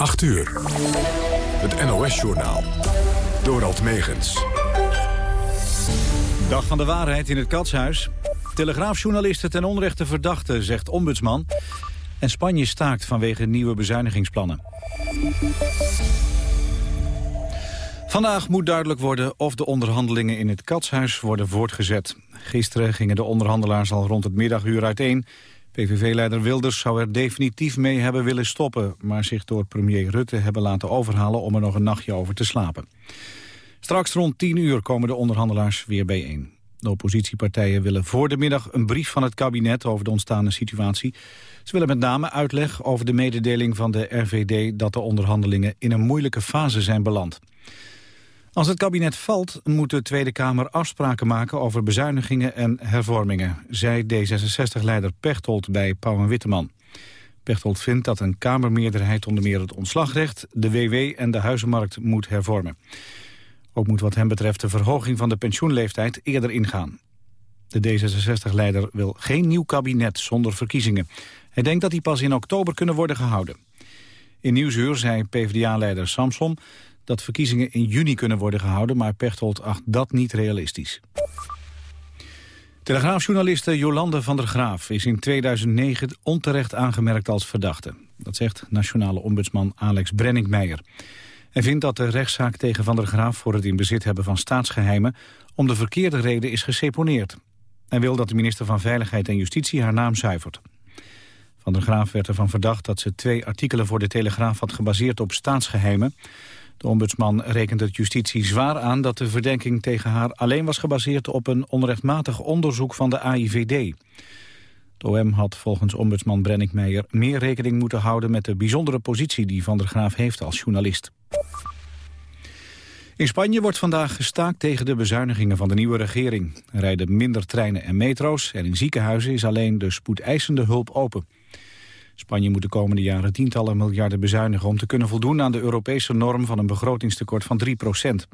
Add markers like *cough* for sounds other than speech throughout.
8 uur. Het NOS-journaal. Dorald Megens. Dag van de waarheid in het Katshuis. Telegraafjournalisten ten onrechte verdachte, zegt ombudsman. En Spanje staakt vanwege nieuwe bezuinigingsplannen. Vandaag moet duidelijk worden of de onderhandelingen in het Katshuis worden voortgezet. Gisteren gingen de onderhandelaars al rond het middaguur uiteen. PVV-leider Wilders zou er definitief mee hebben willen stoppen... maar zich door premier Rutte hebben laten overhalen om er nog een nachtje over te slapen. Straks rond 10 uur komen de onderhandelaars weer bijeen. De oppositiepartijen willen voor de middag een brief van het kabinet over de ontstaande situatie. Ze willen met name uitleg over de mededeling van de RVD dat de onderhandelingen in een moeilijke fase zijn beland. Als het kabinet valt, moet de Tweede Kamer afspraken maken over bezuinigingen en hervormingen, zei D66-leider Pechtold bij Pauw en Witteman. Pechtold vindt dat een Kamermeerderheid onder meer het ontslagrecht, de WW en de huizenmarkt moet hervormen. Ook moet wat hem betreft de verhoging van de pensioenleeftijd eerder ingaan. De D66-leider wil geen nieuw kabinet zonder verkiezingen. Hij denkt dat die pas in oktober kunnen worden gehouden. In Nieuwsuur zei PvdA-leider Samson dat verkiezingen in juni kunnen worden gehouden... maar Pechtold acht dat niet realistisch. Telegraafjournaliste Jolande van der Graaf is in 2009 onterecht aangemerkt als verdachte. Dat zegt nationale ombudsman Alex Brenningmeijer. Hij vindt dat de rechtszaak tegen Van der Graaf voor het in bezit hebben van staatsgeheimen om de verkeerde reden is geseponeerd. Hij wil dat de minister van Veiligheid en Justitie haar naam zuivert. Van der Graaf werd ervan verdacht dat ze twee artikelen voor de Telegraaf had gebaseerd op staatsgeheimen. De ombudsman rekent het justitie zwaar aan dat de verdenking tegen haar alleen was gebaseerd op een onrechtmatig onderzoek van de AIVD. De OM had volgens ombudsman Brenninkmeijer meer rekening moeten houden met de bijzondere positie die Van der Graaf heeft als journalist. In Spanje wordt vandaag gestaakt tegen de bezuinigingen van de nieuwe regering. Er rijden minder treinen en metro's en in ziekenhuizen is alleen de spoedeisende hulp open. Spanje moet de komende jaren tientallen miljarden bezuinigen... om te kunnen voldoen aan de Europese norm van een begrotingstekort van 3 procent.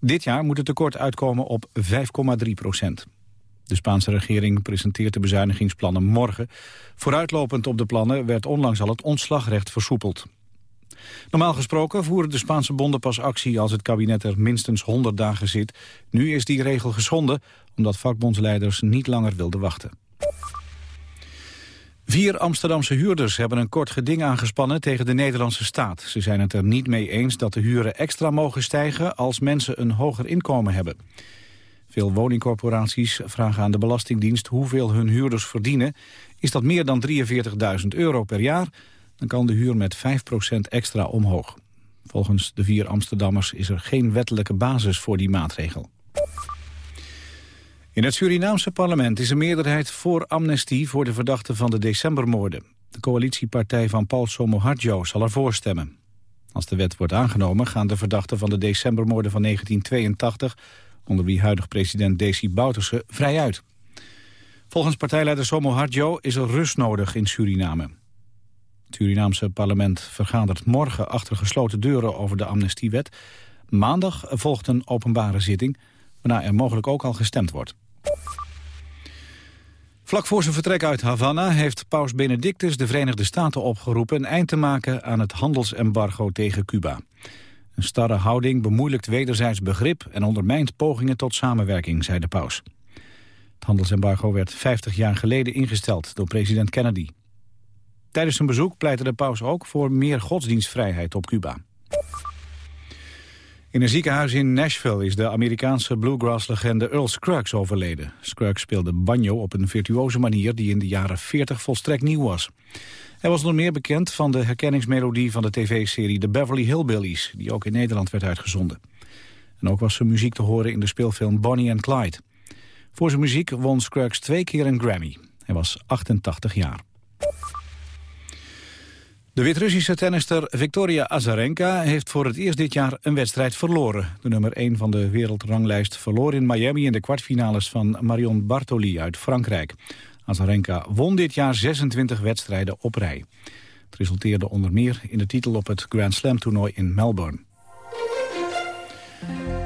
Dit jaar moet het tekort uitkomen op 5,3 procent. De Spaanse regering presenteert de bezuinigingsplannen morgen. Vooruitlopend op de plannen werd onlangs al het ontslagrecht versoepeld. Normaal gesproken voeren de Spaanse bonden pas actie als het kabinet er minstens 100 dagen zit. Nu is die regel geschonden omdat vakbondsleiders niet langer wilden wachten. Vier Amsterdamse huurders hebben een kort geding aangespannen tegen de Nederlandse staat. Ze zijn het er niet mee eens dat de huren extra mogen stijgen als mensen een hoger inkomen hebben. Veel woningcorporaties vragen aan de Belastingdienst hoeveel hun huurders verdienen. Is dat meer dan 43.000 euro per jaar, dan kan de huur met 5% extra omhoog. Volgens de vier Amsterdammers is er geen wettelijke basis voor die maatregel. In het Surinaamse parlement is een meerderheid voor amnestie voor de verdachten van de decembermoorden. De coalitiepartij van Paul Somoharjo zal ervoor stemmen. Als de wet wordt aangenomen gaan de verdachten van de decembermoorden van 1982, onder wie huidig president Desi Bouterse, vrij uit. Volgens partijleider Somoharjo is er rust nodig in Suriname. Het Surinaamse parlement vergadert morgen achter gesloten deuren over de amnestiewet. Maandag volgt een openbare zitting, waarna er mogelijk ook al gestemd wordt. Vlak voor zijn vertrek uit Havana heeft paus Benedictus de Verenigde Staten opgeroepen een eind te maken aan het handelsembargo tegen Cuba. Een starre houding bemoeilijkt wederzijds begrip en ondermijnt pogingen tot samenwerking, zei de paus. Het handelsembargo werd 50 jaar geleden ingesteld door president Kennedy. Tijdens zijn bezoek pleitte de paus ook voor meer godsdienstvrijheid op Cuba. In een ziekenhuis in Nashville is de Amerikaanse bluegrass-legende Earl Scruggs overleden. Scruggs speelde banjo op een virtuoze manier die in de jaren 40 volstrekt nieuw was. Hij was nog meer bekend van de herkenningsmelodie van de tv-serie The Beverly Hillbillies, die ook in Nederland werd uitgezonden. En ook was zijn muziek te horen in de speelfilm Bonnie and Clyde. Voor zijn muziek won Scruggs twee keer een Grammy. Hij was 88 jaar. De Wit-Russische tennister Victoria Azarenka heeft voor het eerst dit jaar een wedstrijd verloren. De nummer 1 van de wereldranglijst verloor in Miami in de kwartfinales van Marion Bartoli uit Frankrijk. Azarenka won dit jaar 26 wedstrijden op rij. Het resulteerde onder meer in de titel op het Grand Slam toernooi in Melbourne.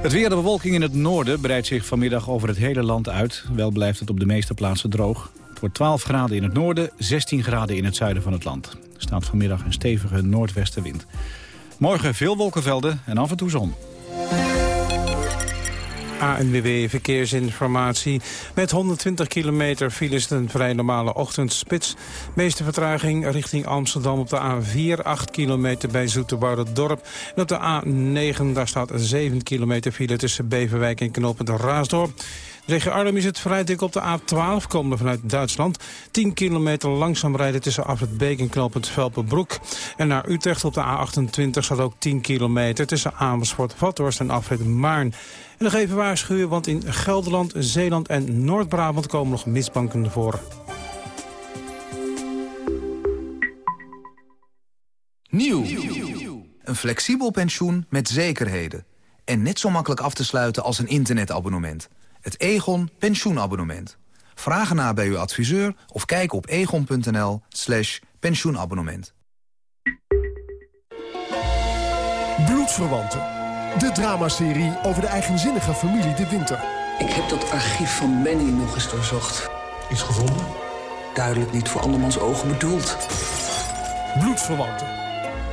Het weer, de bewolking in het noorden breidt zich vanmiddag over het hele land uit. Wel blijft het op de meeste plaatsen droog. Het wordt 12 graden in het noorden, 16 graden in het zuiden van het land. Er staat vanmiddag een stevige noordwestenwind. Morgen veel wolkenvelden en af en toe zon. ANWB Verkeersinformatie. Met 120 kilometer file is het een vrij normale ochtendspits. Meeste vertraging richting Amsterdam op de A4, 8 kilometer bij Dorp. En op de A9, daar staat 7 kilometer file tussen Beverwijk en Knoopend Raasdorp. Regio Arnhem is het vrij dik op de A12, komende vanuit Duitsland. 10 kilometer langzaam rijden tussen Afrit Beek en knooppunt Velpenbroek. En naar Utrecht op de A28 staat ook 10 kilometer... tussen Amersfoort, Vathorst en Afrit Maarn. En nog even waarschuwen, want in Gelderland, Zeeland en Noord-Brabant... komen nog misbanken voor. Nieuw. Een flexibel pensioen met zekerheden. En net zo makkelijk af te sluiten als een internetabonnement. Het Egon pensioenabonnement. Vraag na bij uw adviseur of kijk op egon.nl slash pensioenabonnement. Bloedverwanten. De dramaserie over de eigenzinnige familie De Winter. Ik heb dat archief van Benny nog eens doorzocht. Iets gevonden? Duidelijk niet voor andermans ogen bedoeld. Bloedverwanten.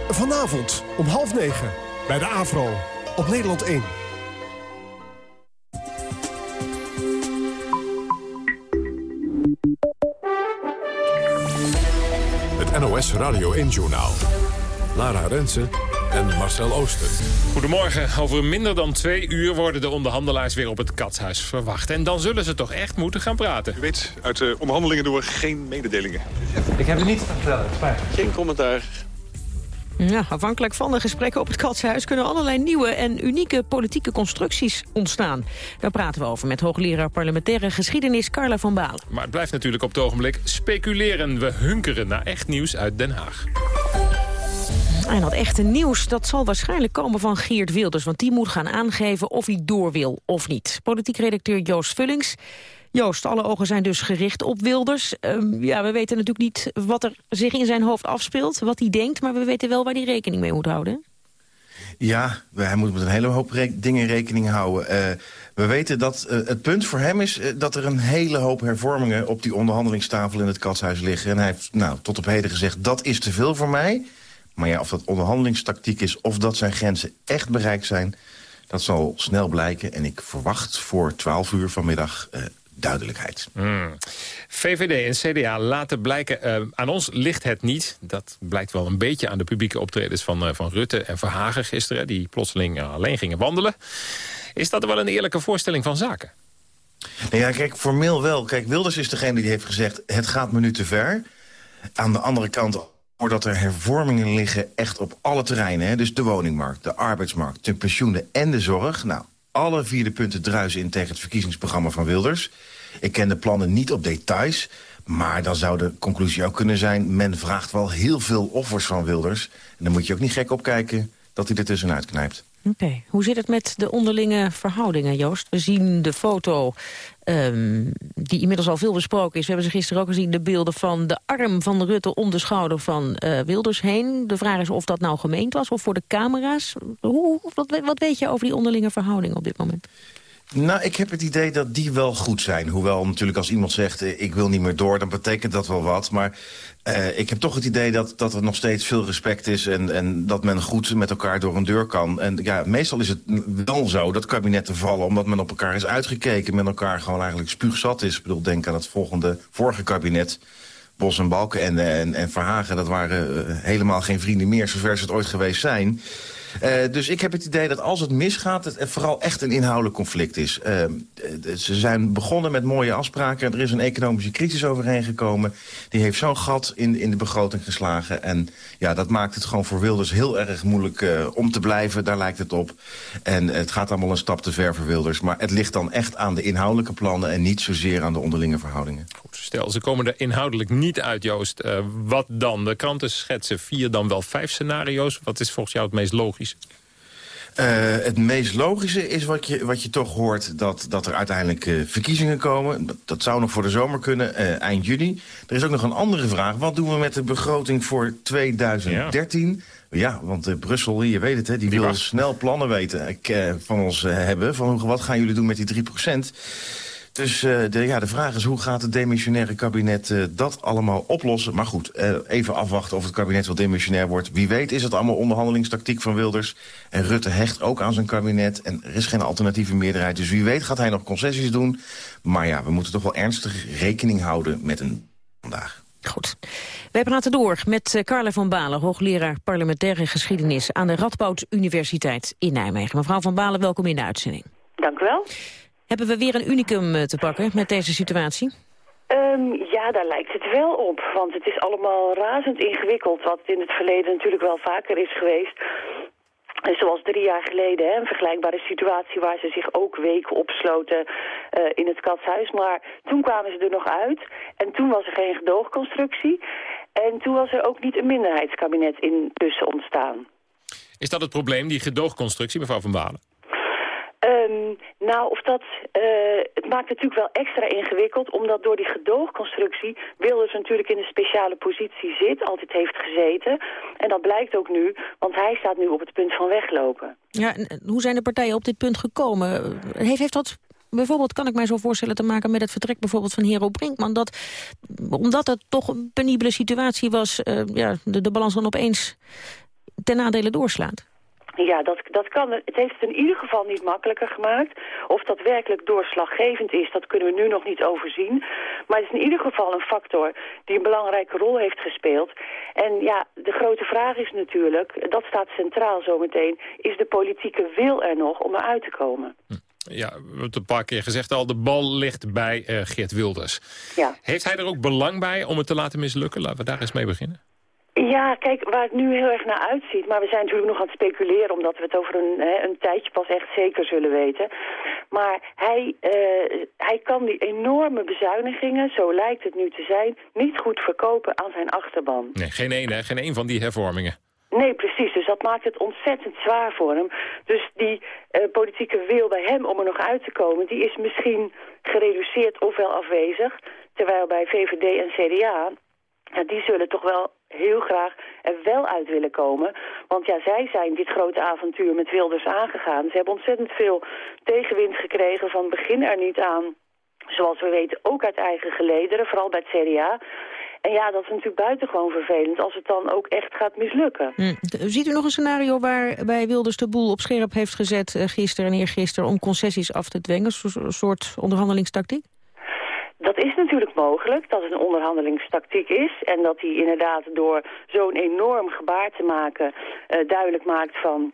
Vanavond om half negen bij de AVRO op Nederland 1. NOS Radio 1-journaal. Lara Rensen en Marcel Ooster. Goedemorgen. Over minder dan twee uur worden de onderhandelaars weer op het katshuis verwacht. En dan zullen ze toch echt moeten gaan praten. U weet, uit de onderhandelingen doen we geen mededelingen. Ik heb er niets te vertellen, spijt. Geen commentaar. Ja, afhankelijk van de gesprekken op het Katshuis... kunnen allerlei nieuwe en unieke politieke constructies ontstaan. Daar praten we over met hoogleraar parlementaire geschiedenis Carla van Balen. Maar het blijft natuurlijk op het ogenblik speculeren. We hunkeren naar echt nieuws uit Den Haag. En dat echte nieuws dat zal waarschijnlijk komen van Geert Wilders... want die moet gaan aangeven of hij door wil of niet. Politiek redacteur Joost Vullings Joost, alle ogen zijn dus gericht op Wilders. Ehm, ja, we weten natuurlijk niet wat er zich in zijn hoofd afspeelt, wat hij denkt... maar we weten wel waar hij rekening mee moet houden. Ja, hij moet met een hele hoop dingen rekening houden. Uh, we weten dat uh, het punt voor hem is uh, dat er een hele hoop hervormingen... op die onderhandelingstafel in het katshuis liggen. En hij heeft nou, tot op heden gezegd, dat is te veel voor mij. Maar ja, of dat onderhandelingstactiek is... of dat zijn grenzen echt bereikt zijn... dat zal snel blijken. En ik verwacht voor 12 uur vanmiddag duidelijkheid. Hmm. VVD en CDA laten blijken, uh, aan ons ligt het niet. Dat blijkt wel een beetje aan de publieke optredens van, uh, van Rutte en Verhagen gisteren... die plotseling uh, alleen gingen wandelen. Is dat wel een eerlijke voorstelling van zaken? Nou ja, kijk, formeel wel. Kijk, Wilders is degene die heeft gezegd... het gaat me nu te ver. Aan de andere kant dat er hervormingen liggen echt op alle terreinen. Hè? Dus de woningmarkt, de arbeidsmarkt, de pensioenen en de zorg. Nou, alle vier de punten druisen in tegen het verkiezingsprogramma van Wilders. Ik ken de plannen niet op details. Maar dan zou de conclusie ook kunnen zijn... men vraagt wel heel veel offers van Wilders. En dan moet je ook niet gek opkijken dat hij er tussenuit knijpt. Oké, hoe zit het met de onderlinge verhoudingen, Joost? We zien de foto um, die inmiddels al veel besproken is. We hebben ze gisteren ook gezien, de beelden van de arm van Rutte... om de schouder van uh, Wilders heen. De vraag is of dat nou gemeend was of voor de camera's. Hoe, wat, wat weet je over die onderlinge verhoudingen op dit moment? Nou, ik heb het idee dat die wel goed zijn. Hoewel natuurlijk als iemand zegt, eh, ik wil niet meer door... dan betekent dat wel wat. Maar uh, ik heb toch het idee dat, dat er nog steeds veel respect is... En, en dat men goed met elkaar door een deur kan. En ja, meestal is het wel zo dat kabinetten vallen... omdat men op elkaar is uitgekeken. Met elkaar gewoon eigenlijk spuugzat is. Ik bedoel, denk aan het volgende, vorige kabinet... Bos en Balken en, en, en Verhagen, dat waren uh, helemaal geen vrienden meer... zover ze het ooit geweest zijn... Uh, dus ik heb het idee dat als het misgaat... het vooral echt een inhoudelijk conflict is. Uh, ze zijn begonnen met mooie afspraken. Er is een economische crisis overheen gekomen. Die heeft zo'n gat in, in de begroting geslagen. En ja, dat maakt het gewoon voor Wilders heel erg moeilijk uh, om te blijven. Daar lijkt het op. En het gaat allemaal een stap te ver voor Wilders. Maar het ligt dan echt aan de inhoudelijke plannen... en niet zozeer aan de onderlinge verhoudingen. Goed, stel, ze komen er inhoudelijk niet uit, Joost. wat dan? De kranten schetsen vier, dan wel vijf scenario's. Wat is volgens jou het meest logisch? Uh, het meest logische is wat je, wat je toch hoort... dat, dat er uiteindelijk uh, verkiezingen komen. Dat, dat, zou nog voor de zomer kunnen, uh, eind juni. Er is ook nog een andere vraag. Wat doen we met de begroting voor 2013? Ja, ja want Brussel, je weet het, hè, die, die wil snel plannen weten van ons hebben. Van wat gaan jullie doen met die 3 procent? Dus uh, de, ja, de vraag is hoe gaat het demissionaire kabinet uh, dat allemaal oplossen? Maar goed, uh, even afwachten of het kabinet wel demissionair wordt. Wie weet is het allemaal onderhandelingstactiek van Wilders. En Rutte hecht ook aan zijn kabinet. En er is geen alternatieve meerderheid. Dus wie weet gaat hij nog concessies doen. Maar ja, we moeten toch wel ernstig rekening houden met een vandaag. Goed. Wij praten door met Carla van Balen, hoogleraar parlementaire geschiedenis aan de Radboud Universiteit in Nijmegen. Mevrouw van Balen, welkom in de uitzending. Dank u wel. Hebben we weer een unicum eh, te pakken met deze situatie? Um, ja, daar lijkt het wel op. Want het is allemaal razend ingewikkeld. Wat in het verleden natuurlijk wel vaker is geweest. Zoals drie jaar geleden, hè, een vergelijkbare situatie waar ze zich ook weken opsloten uh, in het katshuis. Maar toen kwamen ze er nog uit en toen was er geen gedoogconstructie. En toen was er ook niet een minderheidskabinet intussen ontstaan. Is dat het probleem, die gedoogconstructie, mevrouw Van Balen? Um, nou, of dat, uh, het maakt natuurlijk wel extra ingewikkeld... omdat door die gedoogconstructie Wilders natuurlijk in een speciale positie zit... altijd heeft gezeten. En dat blijkt ook nu, want hij staat nu op het punt van weglopen. Ja, en hoe zijn de partijen op dit punt gekomen? Heeft, heeft dat bijvoorbeeld, kan ik mij zo voorstellen, te maken met het vertrek bijvoorbeeld van Hero Brinkman. Dat, omdat het toch een penibele situatie was, uh, ja, de balans dan opeens ten nadele doorslaat. Ja, dat, dat kan. Het heeft het in ieder geval niet makkelijker gemaakt. Of dat werkelijk doorslaggevend is, dat kunnen we nu nog niet overzien. Maar het is in ieder geval een factor die een belangrijke rol heeft gespeeld. En ja, de grote vraag is natuurlijk, dat staat centraal zometeen... is de politieke wil er nog om eruit te komen? Hm. Ja, we hebben het een paar keer gezegd al, de bal ligt bij uh, Geert Wilders. Ja. Heeft hij er ook belang bij om het te laten mislukken? Laten we daar eens mee beginnen. Ja, kijk, waar het nu heel erg naar uitziet... maar we zijn natuurlijk nog aan het speculeren... omdat we het over een, hè, een tijdje pas echt zeker zullen weten. Maar hij, uh, hij kan die enorme bezuinigingen, zo lijkt het nu te zijn... niet goed verkopen aan zijn achterban. Nee, geen één, hè? Geen één van die hervormingen. Nee, precies. Dus dat maakt het ontzettend zwaar voor hem. Dus die uh, politieke wil bij hem om er nog uit te komen... die is misschien gereduceerd ofwel afwezig... terwijl bij VVD en CDA... Ja, die zullen toch wel heel graag er wel uit willen komen. Want ja, zij zijn dit grote avontuur met Wilders aangegaan. Ze hebben ontzettend veel tegenwind gekregen van begin er niet aan. Zoals we weten ook uit eigen gelederen, vooral bij het CDA. En ja, dat is natuurlijk buitengewoon vervelend als het dan ook echt gaat mislukken. Hm. Ziet u nog een scenario waarbij Wilders de boel op scherp heeft gezet... Eh, gisteren en eergisteren om concessies af te dwingen? Een soort onderhandelingstactiek? Dat is natuurlijk mogelijk, dat het een onderhandelingstactiek is... en dat hij inderdaad door zo'n enorm gebaar te maken uh, duidelijk maakt van...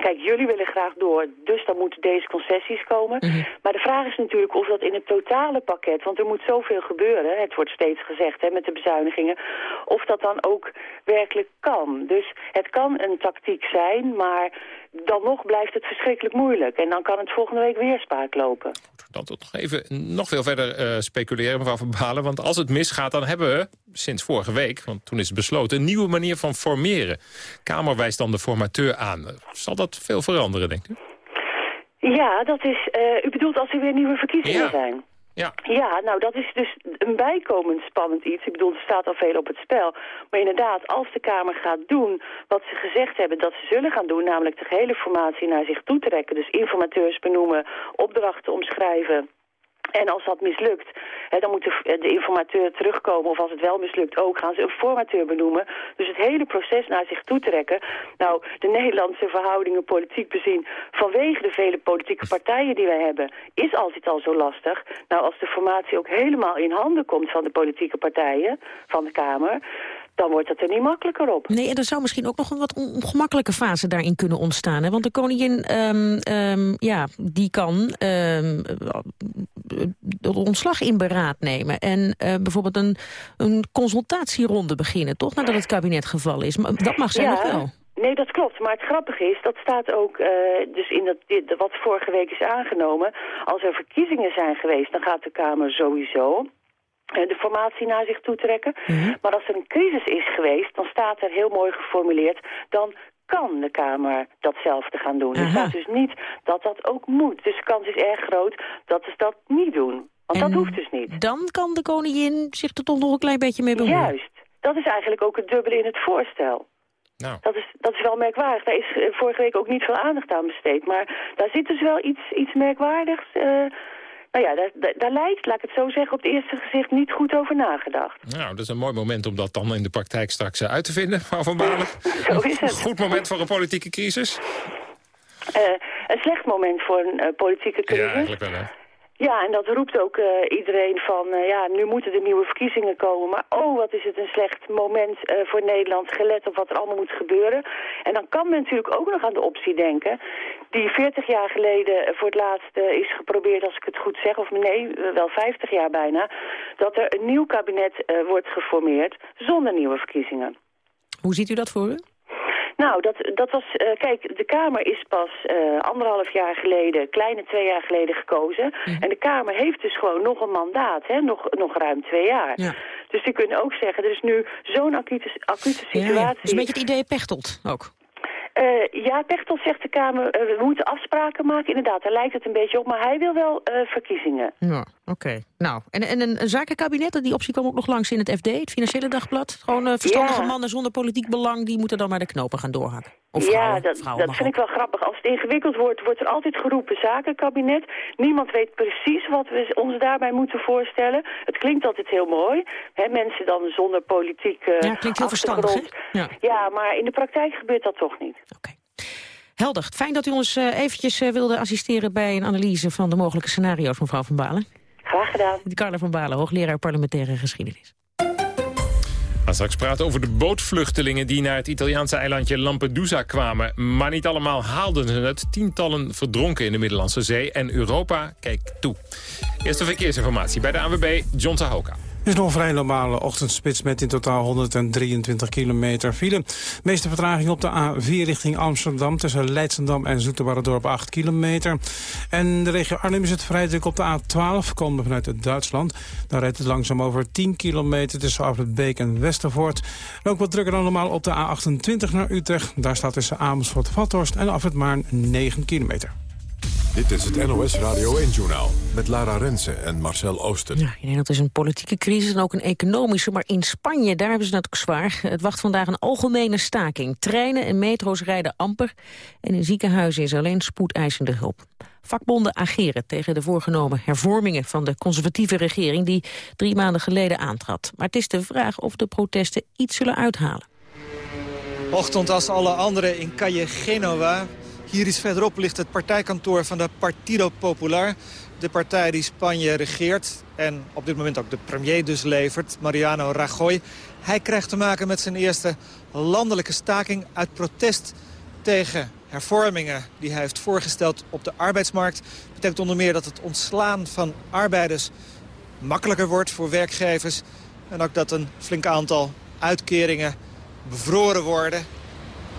Kijk, jullie willen graag door, dus dan moeten deze concessies komen. Mhm. Maar de vraag is natuurlijk of dat in het totale pakket... want er moet zoveel gebeuren, het wordt steeds gezegd hè, met de bezuinigingen... of dat dan ook werkelijk kan. Dus het kan een tactiek zijn, maar dan nog blijft het verschrikkelijk moeilijk. En dan kan het volgende week weer spaak lopen. Dan toch even nog veel verder uh, speculeren, mevrouw Van Balen. Want als het misgaat, dan hebben we sinds vorige week... want toen is het besloten, een nieuwe manier van formeren. Kamer wijst dan de formateur aan. Zal dat veel veranderen, denkt u? Ja, dat is... Uh, u bedoelt als er weer nieuwe verkiezingen ja. zijn? Ja. ja, nou dat is dus een bijkomend spannend iets. Ik bedoel, er staat al veel op het spel. Maar inderdaad, als de Kamer gaat doen wat ze gezegd hebben dat ze zullen gaan doen... namelijk de gehele formatie naar zich toe trekken... dus informateurs benoemen, opdrachten omschrijven... En als dat mislukt, hè, dan moet de, de, informateur terugkomen. Of als het wel mislukt ook, gaan ze een formateur benoemen. Dus het hele proces naar zich toe trekken. Nou, de Nederlandse verhoudingen politiek bezien... vanwege de vele politieke partijen die wij hebben... is altijd al zo lastig. Nou, als de formatie ook helemaal in handen komt van de politieke partijen... van de Kamer dan wordt het er niet makkelijker op. Nee, en er zou misschien ook nog een wat ongemakkelijke fase daarin kunnen ontstaan. Hè? Want de koningin, um, um, ja, die kan um, de ontslag in beraad nemen... en uh, bijvoorbeeld een, een consultatieronde beginnen, toch? Nadat het kabinet gevallen is. Maar dat mag zij ja. nog wel. Nee, dat klopt. Maar het grappige is, dat staat ook uh, dus in dat, dit, wat vorige week is aangenomen. Als er verkiezingen zijn geweest, dan gaat de Kamer sowieso de formatie naar zich toe trekken. Mm -hmm. Maar als er een crisis is geweest, dan staat er heel mooi geformuleerd... dan kan de Kamer datzelfde gaan doen. Er staat dus niet dat dat ook moet. Dus de kans is erg groot dat ze dat niet doen. Want en dat hoeft dus niet. Dan kan de koningin zich er toch nog een klein beetje mee bemoeien. Juist. Dat is eigenlijk ook het dubbele in het voorstel. Nou. Dat, is, dat is wel merkwaardig. Daar is uh, vorige week ook niet veel aandacht aan besteed. Maar daar zit dus wel iets, iets merkwaardigs... Uh, Nou ja, daar, daar, lijkt, laat ik het zo zeggen, op het eerste gezicht niet goed over nagedacht. Nou, dat is een mooi moment om dat dan in de praktijk straks uh, uit te vinden, mevrouw *laughs* Van Balen. *laughs* zo is het. Goed moment voor een politieke crisis? Uh, een slecht moment voor een uh, politieke crisis. Ja, eigenlijk wel, hè? Ja, en dat roept ook uh, iedereen van, uh, ja, nu moeten er nieuwe verkiezingen komen. Maar oh, wat is het een slecht moment uh, voor Nederland, gelet op wat er allemaal moet gebeuren. En dan kan men natuurlijk ook nog aan de optie denken, die 40 jaar geleden voor het laatst is geprobeerd, als ik het goed zeg, of nee, wel 50 jaar bijna, dat er een nieuw kabinet wordt geformeerd zonder nieuwe verkiezingen. Hoe ziet u dat voor u? Nou, dat, dat was... Uh, kijk, de Kamer is pas uh, anderhalf jaar geleden, kleine twee jaar geleden gekozen. Mm. En de Kamer heeft dus gewoon nog een mandaat, hè? Nog, nog ruim twee jaar. Ja. Dus die kunnen ook zeggen, er is nu zo'n acute, acute situatie... Ja, ja. Dus een beetje het idee Pechtold ook. Uh, ja, Pechtold zegt de Kamer, uh, we moeten afspraken maken. Inderdaad, daar lijkt het een beetje op, maar hij wil wel uh, verkiezingen. Ja, oké. Okay. Nou, en, en een, zakenkabinet, die optie kwam ook nog langs in het FD, het Financiële Dagblad. Gewoon verstandige ja. mannen zonder politiek belang, die moeten dan maar de knopen gaan doorhakken. Of vrouwen, ja, dat, vrouwen dat vind ik wel grappig. Als het ingewikkeld wordt, wordt er altijd geroepen zakenkabinet. Niemand weet precies wat we ons daarbij moeten voorstellen. Het klinkt altijd heel mooi. Hè, mensen dan zonder politiek uh, Ja, klinkt heel verstandig, ja. ja, maar in de praktijk gebeurt dat toch niet. Oké. Okay. Helder. Fijn dat u ons uh, eventjes wilde assisteren bij een analyse van de mogelijke scenario's, mevrouw Van Balen. Graag gedaan. Carla van Balen, hoogleraar parlementaire geschiedenis. We gaan straks praten over de bootvluchtelingen die naar het Italiaanse eilandje Lampedusa kwamen. Maar niet allemaal haalden ze het. Tientallen verdronken in de Middellandse Zee en Europa kijkt toe. Eerste verkeersinformatie bij de ANWB, John Tahoka. Is nog een vrij normale ochtendspits met in totaal 123 kilometer file. De meeste vertraging op de A4 richting Amsterdam tussen Leidsendam en Zoeterwoude 8 kilometer. En de regio Arnhem is het vrij druk op de A12, komen vanuit het Duitsland. Daar rijdt het langzaam over 10 kilometer tussen Afrit en Westervoort. En ook wat drukker dan normaal op de A28 naar Utrecht. Daar staat tussen Amersfoort-Vathorst en Afrit Maarn 9 kilometer. Dit is het NOS Radio 1-journaal met Lara Rensen en Marcel Oosten. Ja, in Nederland is een politieke crisis en ook een economische. Maar in Spanje, daar hebben ze het ook zwaar. Het wacht vandaag een algemene staking. Treinen en metro's rijden amper. En in ziekenhuizen is alleen spoedeisende hulp. Vakbonden ageren tegen de voorgenomen hervormingen van de conservatieve regering... die drie maanden geleden aantrad. Maar het is de vraag of de protesten iets zullen uithalen. Ochtend als alle anderen in Calle Genova. Hier iets verderop ligt het partijkantoor van de Partido Popular. De partij die Spanje regeert en op dit moment ook de premier dus levert, Mariano Rajoy. Hij krijgt te maken met zijn eerste landelijke staking uit protest tegen hervormingen die hij heeft voorgesteld op de arbeidsmarkt. Dat betekent onder meer dat het ontslaan van arbeiders makkelijker wordt voor werkgevers. En ook dat een flink aantal uitkeringen bevroren worden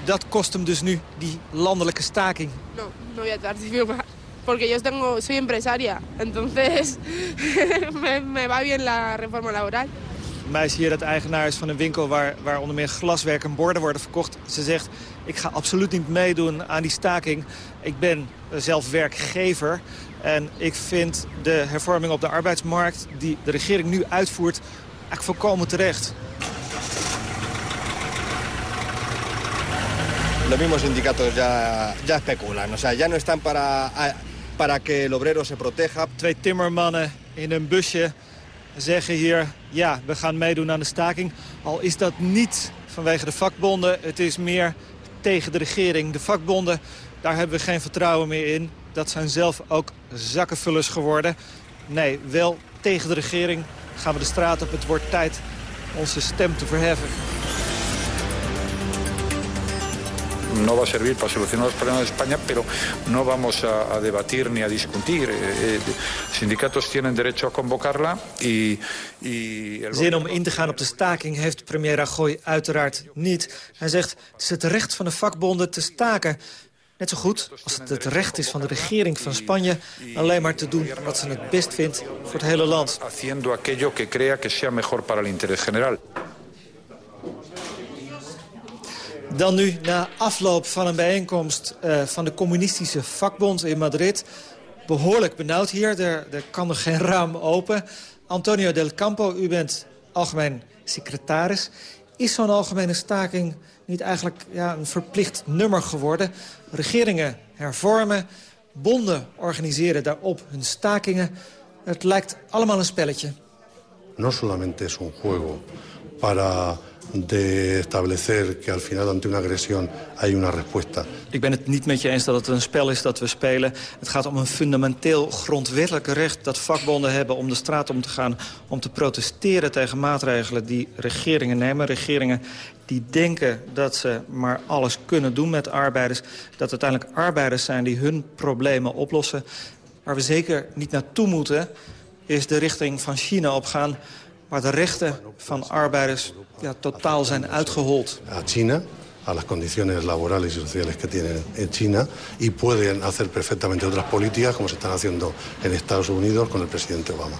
dat kost hem dus nu die landelijke staking. No, no voy a participar. Porque yo tengo, soy empresaria. Entonces *laughs* me, me va bien la reforma laboral. Een meisje hier dat eigenaar is van een winkel waar, waar onder meer glaswerk en borden worden verkocht. Ze zegt, ik ga absoluut niet meedoen aan die staking. Ik ben zelf werkgever en ik vind de hervorming op de arbeidsmarkt... die de regering nu uitvoert, eigenlijk volkomen terecht. Los mismos sindicatos ya, ya especulan. O sea, ya no están para, para que el obrero se proteja. Twee timmermannen in een busje zeggen hier... ja, we gaan meedoen aan de staking. Al is dat niet vanwege de vakbonden. Het is meer tegen de regering. De vakbonden, daar hebben we geen vertrouwen meer in. Dat zijn zelf ook zakkenvullers geworden. Nee, wel tegen de regering gaan we de straat op. Het wordt tijd onze stem te verheffen. No va a servir para solucionar los problemas de España, pero no vamos a, a debatir ni a discutir. Eh, sindicatos tienen derecho a convocarla y... y el... Zin om in te gaan op de staking heeft premier Rajoy uiteraard niet. Hij zegt, het is het recht van de vakbonden te staken. Net zo goed als het het recht is van de regering van Spanje... alleen maar te doen wat ze het best vindt voor het hele land. Haciendo aquello que crea que sea mejor para el interés general. Dan nu, na afloop van een bijeenkomst uh, van de communistische vakbond in Madrid... behoorlijk benauwd hier, er, er kan nog geen raam open. Antonio del Campo, u bent algemeen secretaris. Is zo'n algemene staking niet eigenlijk ja, een verplicht nummer geworden? Regeringen hervormen, bonden organiseren daarop hun stakingen. Het lijkt allemaal een spelletje. No solamente es un juego para de establecer que al final ante una agresión hay una respuesta. Ik ben het niet met je eens dat het een spel is dat we spelen. Het gaat om een fundamenteel grondwettelijk recht dat vakbonden hebben om de straat om te gaan... om te protesteren tegen maatregelen die regeringen nemen. Regeringen die denken dat ze maar alles kunnen doen met arbeiders. Dat uiteindelijk arbeiders zijn die hun problemen oplossen. Waar we zeker niet naartoe moeten is de richting van China opgaan waar de rechten van arbeiders ja, totaal zijn uitgehold. A China, a las condiciones laborales y sociales que tienen en China y pueden hacer perfectamente otras políticas como se están haciendo en Estados Unidos con el presidente Obama.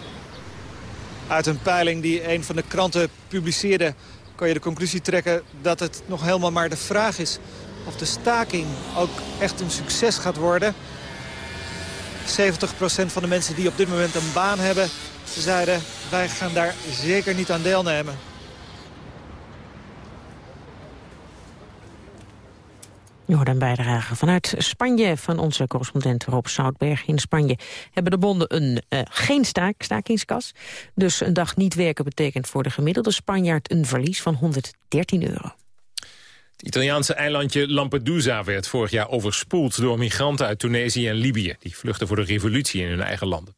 Uit een peiling die een van de kranten publiceerde kan je de conclusie trekken dat het nog helemaal maar de vraag is of de staking ook echt een succes gaat worden. 70% van de mensen die op dit moment een baan hebben ze zeiden, wij gaan daar zeker niet aan deelnemen. Je hoort een bijdrage vanuit Spanje van onze correspondent Rob Soutberg. In Spanje hebben de bonden een, uh, geen staak, stakingskas. Dus een dag niet werken betekent voor de gemiddelde Spanjaard een verlies van 113 euro. Het Italiaanse eilandje Lampedusa werd vorig jaar overspoeld door migranten uit Tunesië en Libië. Die vluchten voor de revolutie in hun eigen landen.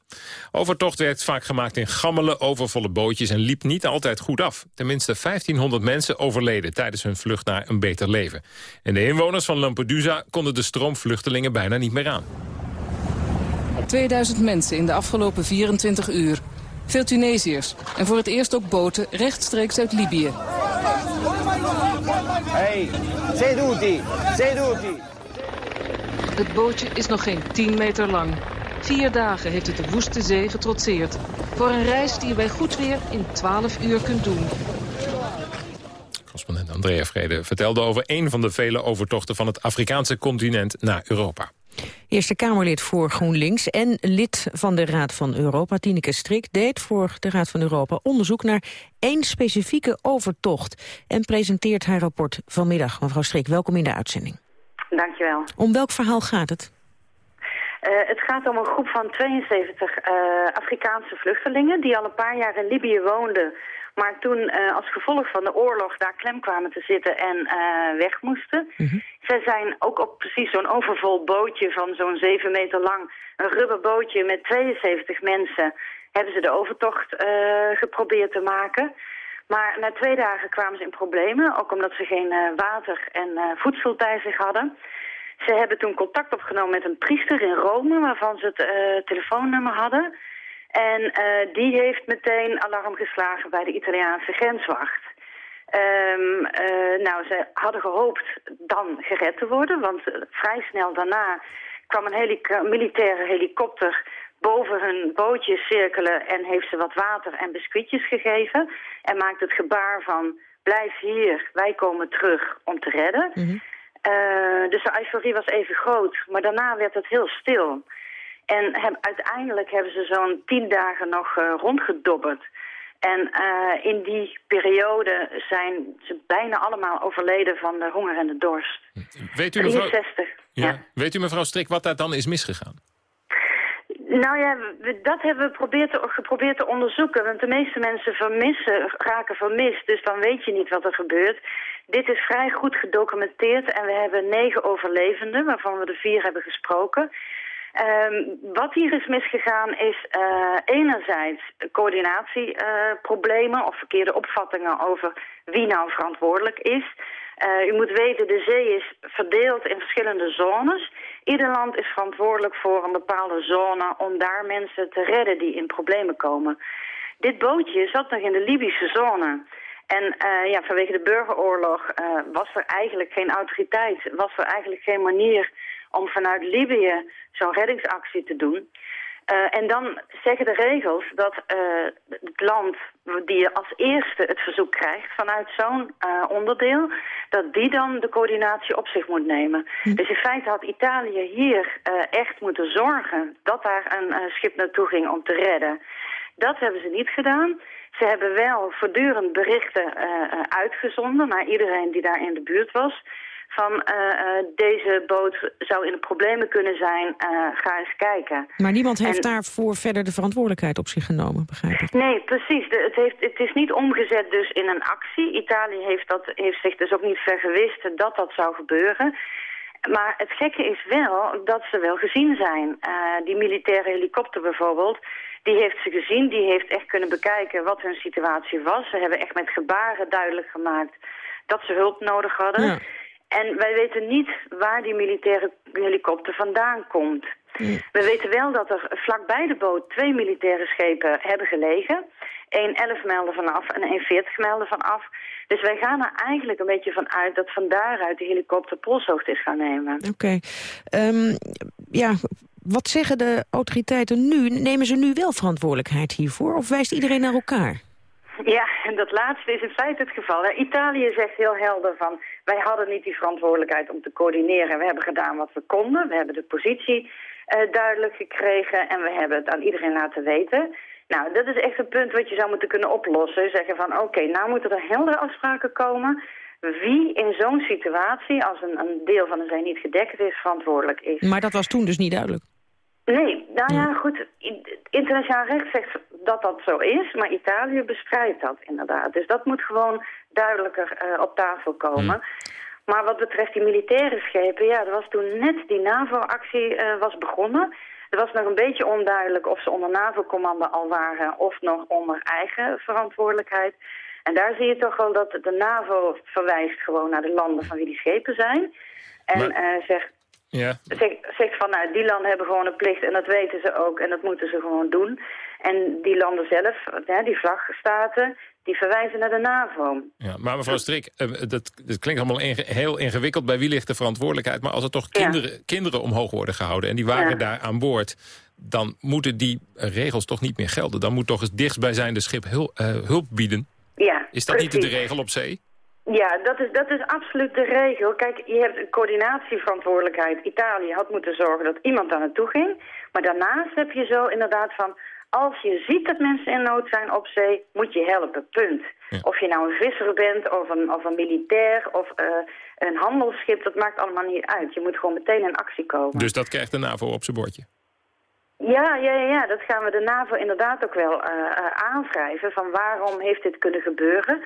Overtocht werd vaak gemaakt in gammele, overvolle bootjes en liep niet altijd goed af. Tenminste 1500 mensen overleden tijdens hun vlucht naar een beter leven. En de inwoners van Lampedusa konden de stroomvluchtelingen bijna niet meer aan. 2000 mensen in de afgelopen 24 uur. Veel Tunesiërs en voor het eerst ook boten rechtstreeks uit Libië. Hey, seduti, seduti. Het bootje is nog geen 10 meter lang. Vier dagen heeft het de woeste zee getrotseerd. Voor een reis die je bij goed weer in 12 uur kunt doen. Correspondent Andrea Vrede vertelde over een van de vele overtochten van het Afrikaanse continent naar Europa. Eerste Kamerlid voor GroenLinks en lid van de Raad van Europa, Tineke Strik, deed voor de Raad van Europa onderzoek naar één specifieke overtocht en presenteert haar rapport vanmiddag. Mevrouw Strik, welkom in de uitzending. Dankjewel. Om welk verhaal gaat het? Uh, het gaat om een groep van 72 uh, eh, Afrikaanse vluchtelingen die al een paar jaar in Libië woonden maar toen uh, als gevolg van de oorlog daar klem kwamen te zitten en uh, weg moesten. Mm Zij zijn ook op precies zo'n overvol bootje van zo'n 7 meter lang, een rubberbootje met 72 mensen, hebben ze de overtocht uh, geprobeerd te maken. Maar na twee dagen kwamen ze in problemen, ook omdat ze geen water en voedsel bij zich hadden. Ze hebben toen contact opgenomen met een priester in Rome, waarvan ze het telefoonnummer hadden. En uh, die heeft meteen alarm geslagen bij de Italiaanse grenswacht. Um, uh, nou, ze hadden gehoopt dan gered te worden, want uh, vrij snel daarna kwam een militaire helikopter boven hun bootje cirkelen en heeft ze wat water en biscuitjes gegeven. En maakt het gebaar van, blijf hier, wij komen terug om te redden. Mm -hmm. dus de euforie was even groot, maar daarna werd het heel stil. En uiteindelijk hebben ze zo'n tien dagen nog uh, rondgedobberd. En uh, in die periode zijn ze bijna allemaal overleden van de honger en de dorst. Weet u, mevrouw, 63, ja. ja. Weet u mevrouw Strik wat daar dan is misgegaan? Nou ja, dat hebben we geprobeerd te, geprobeerd te onderzoeken. Want de meeste mensen vermissen, raken vermist. Dus dan weet je niet wat er gebeurt. Dit is vrij goed gedocumenteerd. En we hebben negen overlevenden, waarvan we de vier hebben gesproken. Um, wat hier is misgegaan is uh, enerzijds coördinatieproblemen uh, of verkeerde opvattingen over wie nou verantwoordelijk is. Uh, u moet weten, de zee is verdeeld in verschillende zones. Ieder land is verantwoordelijk voor een bepaalde zone om daar mensen te redden die in problemen komen. Dit bootje zat nog in de Libische zone. En ja, vanwege de burgeroorlog was er eigenlijk geen autoriteit, was er eigenlijk geen manier om vanuit Libië zo'n reddingsactie te doen. Uh, en dan zeggen de regels dat uh, het land die als eerste het verzoek krijgt vanuit zo'n uh, onderdeel, dat die dan de coördinatie op zich moet nemen. Hm. Dus in feite had Italië hier echt moeten zorgen dat daar een schip naartoe ging om te redden. Dat hebben ze niet gedaan. Ze hebben wel voortdurend berichten uitgezonden naar iedereen die daar in de buurt was. Van eh, deze boot zou in de problemen kunnen zijn, ga eens kijken. Maar niemand heeft daarvoor verder de verantwoordelijkheid op zich genomen, begrijp ik? Nee, precies. De, het, heeft, het is niet omgezet dus in een actie. Italië heeft, dat, heeft zich dus ook niet vergewist dat dat zou gebeuren. Maar het gekke is wel dat ze wel gezien zijn. die militaire helikopter bijvoorbeeld, die heeft ze gezien. Die heeft echt kunnen bekijken wat hun situatie was. Ze hebben echt met gebaren duidelijk gemaakt dat ze hulp nodig hadden. Ja. En wij weten niet waar die militaire helikopter vandaan komt. We weten wel dat er vlakbij de boot twee militaire schepen hebben gelegen. Eén 11 mijl vanaf en één 40 mijl vanaf. Dus wij gaan er eigenlijk een beetje van uit dat van daaruit de helikopter polshoogte is gaan nemen. Oké. Ehm, ja, wat zeggen de autoriteiten nu? Nemen ze nu wel verantwoordelijkheid hiervoor? Of wijst iedereen naar elkaar? Ja, en *laughs* dat laatste is in feite het geval. Italië zegt heel helder van... wij hadden niet die verantwoordelijkheid om te coördineren. We hebben gedaan wat we konden. We hebben de positie uh, duidelijk gekregen... en we hebben het aan iedereen laten weten. Nou, dat is echt een punt wat je zou moeten kunnen oplossen. Zeggen van, oké, nou moeten er heldere afspraken komen... wie in zo'n situatie, als een, een deel van de zee niet gedekt is, verantwoordelijk is. Maar dat was toen dus niet duidelijk? Nee, nou ja, goed. Internationaal recht zegt dat dat zo is, maar Italië bestrijdt dat inderdaad. Dus dat moet gewoon duidelijker uh, op tafel komen. Hmm. Maar wat betreft die militaire schepen, ja, er was toen net die NAVO-actie uh, was begonnen. Er was nog een beetje onduidelijk of ze onder NAVO-commando al waren of nog onder eigen verantwoordelijkheid. En daar zie je toch wel dat de NAVO verwijst gewoon naar de landen van wie die schepen zijn. En uh, zegt, ja. Zegt, van, nou, die landen hebben gewoon een plicht en dat weten ze ook en dat moeten ze gewoon doen. En die landen zelf, die vlagstaten, die verwijzen naar de NAVO. Ja, maar mevrouw Strik, eh, dat, dat klinkt allemaal heel ingewikkeld. Bij wie ligt de verantwoordelijkheid? Maar als er toch kinderen, kinderen omhoog worden gehouden... en die waren daar aan boord... dan moeten die regels toch niet meer gelden. Dan moet toch het dichtstbijzijnde schip hulp, uh, hulp bieden. Ja, Is dat niet de regel op zee? Ja, dat is, dat is absoluut de regel. Kijk, je hebt een coördinatieverantwoordelijkheid. Italië had moeten zorgen dat iemand daar naartoe ging. Maar daarnaast heb je zo inderdaad van... als je ziet dat mensen in nood zijn op zee, moet je helpen, punt. Of je nou een visser bent, of een, of een militair, of uh, een handelsschip... dat maakt allemaal niet uit. Je moet gewoon meteen in actie komen. Dus dat krijgt de NAVO op zijn bordje? Ja, ja, ja, dat gaan we de NAVO inderdaad ook wel uh, uh, aanwrijven. Van waarom heeft dit kunnen gebeuren...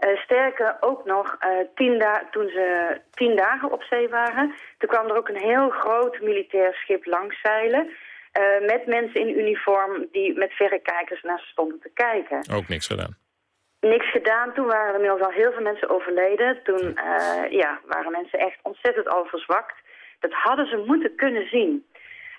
Uh, sterker ook nog, tien toen ze tien dagen op zee waren... toen kwam er ook een heel groot militair schip langs zeilen... Uh, met mensen in uniform die met verrekijkers naar ze stonden te kijken. Ook niks gedaan? Niks gedaan. Toen waren er inmiddels al heel veel mensen overleden. Toen ja, waren mensen echt ontzettend al verzwakt. Dat hadden ze moeten kunnen zien.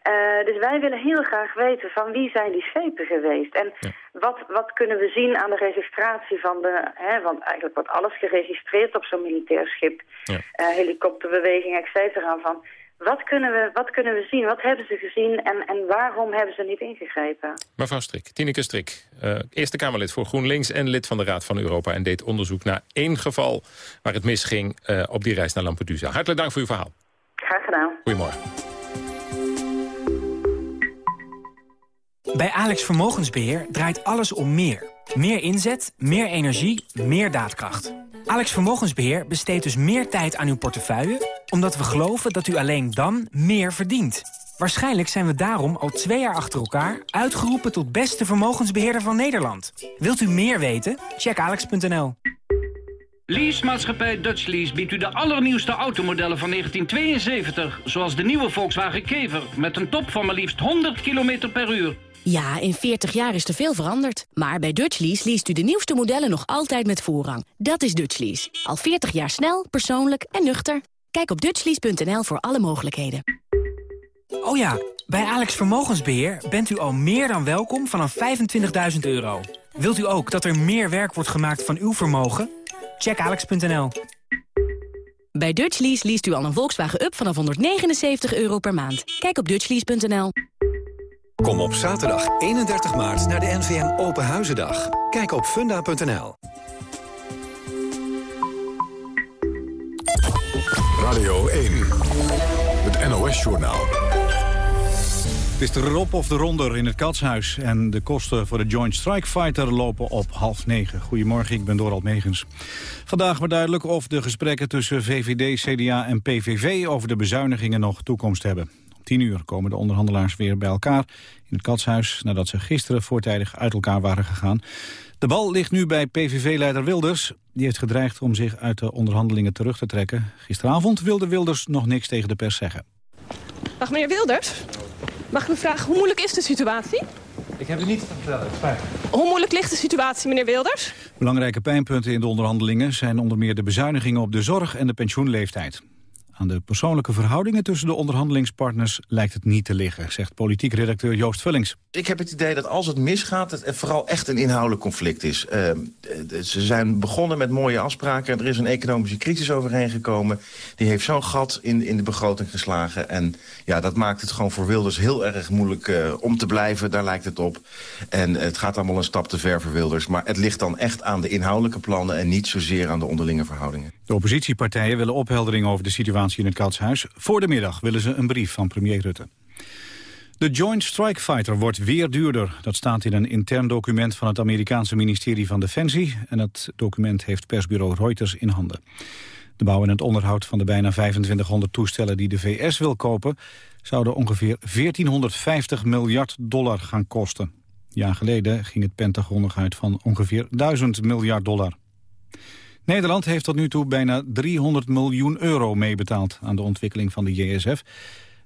Uh, dus wij willen heel graag weten van wie zijn die schepen geweest. En wat, wat kunnen we zien aan de registratie van de... Hè, want eigenlijk wordt alles geregistreerd op zo'n militair schip. Ja. Helikopterbeweging, et cetera. Van wat kunnen, we, wat kunnen we zien? Wat hebben ze gezien en, en waarom hebben ze niet ingegrepen? Mevrouw Strik, Tineke Strik, uh, Eerste Kamerlid voor GroenLinks... en lid van de Raad van Europa en deed onderzoek naar één geval... waar het misging op die reis naar Lampedusa. Hartelijk dank voor uw verhaal. Graag gedaan. Goedemorgen. Bij Alex Vermogensbeheer draait alles om meer. Meer inzet, meer energie, meer daadkracht. Alex Vermogensbeheer besteedt dus meer tijd aan uw portefeuille... omdat we geloven dat u alleen dan meer verdient. Waarschijnlijk zijn we daarom al twee jaar achter elkaar... uitgeroepen tot beste vermogensbeheerder van Nederland. Wilt u meer weten? Check alex.nl. Leasemaatschappij Dutch Lease biedt u de allernieuwste automodellen van 1972... zoals de nieuwe Volkswagen Kever met een top van maar liefst 100 km per uur... Ja, in 40 jaar is er veel veranderd. Maar bij Dutchlease leest u de nieuwste modellen nog altijd met voorrang. Dat is Dutchlease. Al 40 jaar snel, persoonlijk en nuchter. Kijk op dutchlease.nl voor alle mogelijkheden. Oh ja, bij Alex Vermogensbeheer bent u al meer dan welkom vanaf 25.000 euro. Wilt u ook dat er meer werk wordt gemaakt van uw vermogen? Check alex.nl. Bij Dutchlease leest u al een Volkswagen Up vanaf 179 euro per maand. Kijk op dutchlease.nl. Kom op zaterdag 31 maart naar de NVM Open Huizendag. Kijk op funda.nl. Radio 1, het NOS-journaal. Het is de rop of de ronder in het Katshuis. En de kosten voor de Joint Strike Fighter lopen op half negen. Goedemorgen, ik ben Dorald Megens. Vandaag wordt duidelijk of de gesprekken tussen VVD, CDA en PVV... over de bezuinigingen nog toekomst hebben. Om tien uur komen de onderhandelaars weer bij elkaar in het Katshuis... nadat ze gisteren voortijdig uit elkaar waren gegaan. De bal ligt nu bij PVV-leider Wilders. Die heeft gedreigd om zich uit de onderhandelingen terug te trekken. Gisteravond wilde Wilders nog niks tegen de pers zeggen. Dag meneer Wilders. Mag ik u vragen, hoe moeilijk is de situatie? Ik heb u niet te vertellen, spijt. Hoe moeilijk ligt de situatie, meneer Wilders? Belangrijke pijnpunten in de onderhandelingen zijn onder meer de bezuinigingen op de zorg en de pensioenleeftijd. Aan de persoonlijke verhoudingen tussen de onderhandelingspartners lijkt het niet te liggen, zegt politiek redacteur Joost Vullings. Ik heb het idee dat als het misgaat, het vooral echt een inhoudelijk conflict is. Uh, ze zijn begonnen met mooie afspraken. Er is een economische crisis overheen gekomen. Die heeft zo'n gat in, in de begroting geslagen. En ja, dat maakt het gewoon voor Wilders heel erg moeilijk uh, om te blijven. Daar lijkt het op. En het gaat allemaal een stap te ver voor Wilders. Maar het ligt dan echt aan de inhoudelijke plannen... en niet zozeer aan de onderlinge verhoudingen. De oppositiepartijen willen opheldering over de situatie in het Katshuis. Voor de middag willen ze een brief van premier Rutte. De Joint Strike Fighter wordt weer duurder. Dat staat in een intern document van het Amerikaanse ministerie van Defensie. En dat document heeft persbureau Reuters in handen. De bouw en het onderhoud van de bijna 2500 toestellen die de VS wil kopen... zouden ongeveer 1450 miljard dollar gaan kosten. Een jaar geleden ging het Pentagon nog uit van ongeveer 1000 miljard dollar. Nederland heeft tot nu toe bijna 300 miljoen euro meebetaald aan de ontwikkeling van de JSF,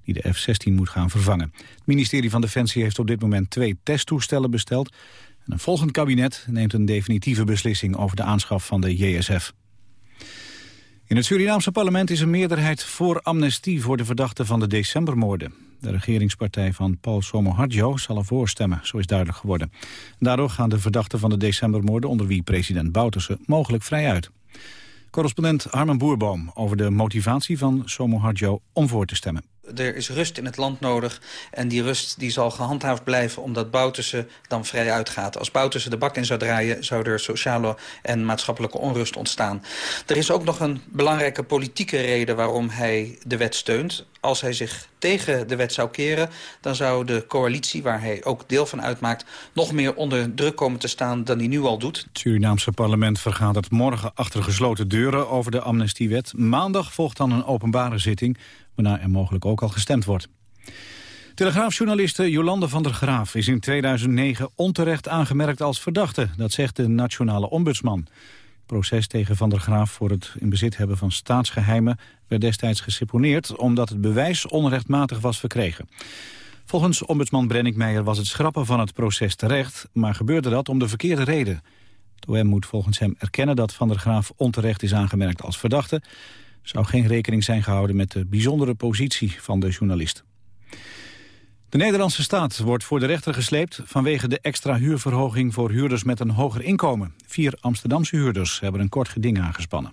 die de F-16 moet gaan vervangen. Het ministerie van Defensie heeft op dit moment twee testtoestellen besteld. En een volgend kabinet neemt een definitieve beslissing over de aanschaf van de JSF. In het Surinaamse parlement is een meerderheid voor amnestie voor de verdachten van de decembermoorden. De regeringspartij van Paul Somoharjo zal ervoor stemmen, zo is duidelijk geworden. Daardoor gaan de verdachten van de decembermoorden, onder wie president Bouterse, mogelijk vrij uit. Correspondent Harmen Boerboom over de motivatie van Somoharjo om voor te stemmen. Er is rust in het land nodig en die rust die zal gehandhaafd blijven omdat Bouterse dan vrij uitgaat. Als Bouterse de bak in zou draaien zou er sociale en maatschappelijke onrust ontstaan. Er is ook nog een belangrijke politieke reden waarom hij de wet steunt. Als hij zich tegen de wet zou keren, dan zou de coalitie waar hij ook deel van uitmaakt nog meer onder druk komen te staan dan hij nu al doet. Het Surinaamse parlement vergadert morgen achter gesloten deuren over de amnestiewet. Maandag volgt dan een openbare zitting waarna er mogelijk ook al gestemd wordt. Telegraafjournaliste Jolande van der Graaf is in 2009 onterecht aangemerkt als verdachte. Dat zegt de nationale ombudsman. Proces tegen Van der Graaf voor het in bezit hebben van staatsgeheimen... werd destijds geseponeerd omdat het bewijs onrechtmatig was verkregen. Volgens ombudsman Brennick Meijer was het schrappen van het proces terecht... maar gebeurde dat om de verkeerde reden. Het OM moet volgens hem erkennen dat Van der Graaf onterecht is aangemerkt als verdachte zou geen rekening zijn gehouden met de bijzondere positie van de journalist. De Nederlandse staat wordt voor de rechter gesleept vanwege de extra huurverhoging voor huurders met een hoger inkomen. Vier Amsterdamse huurders hebben een kort geding aangespannen.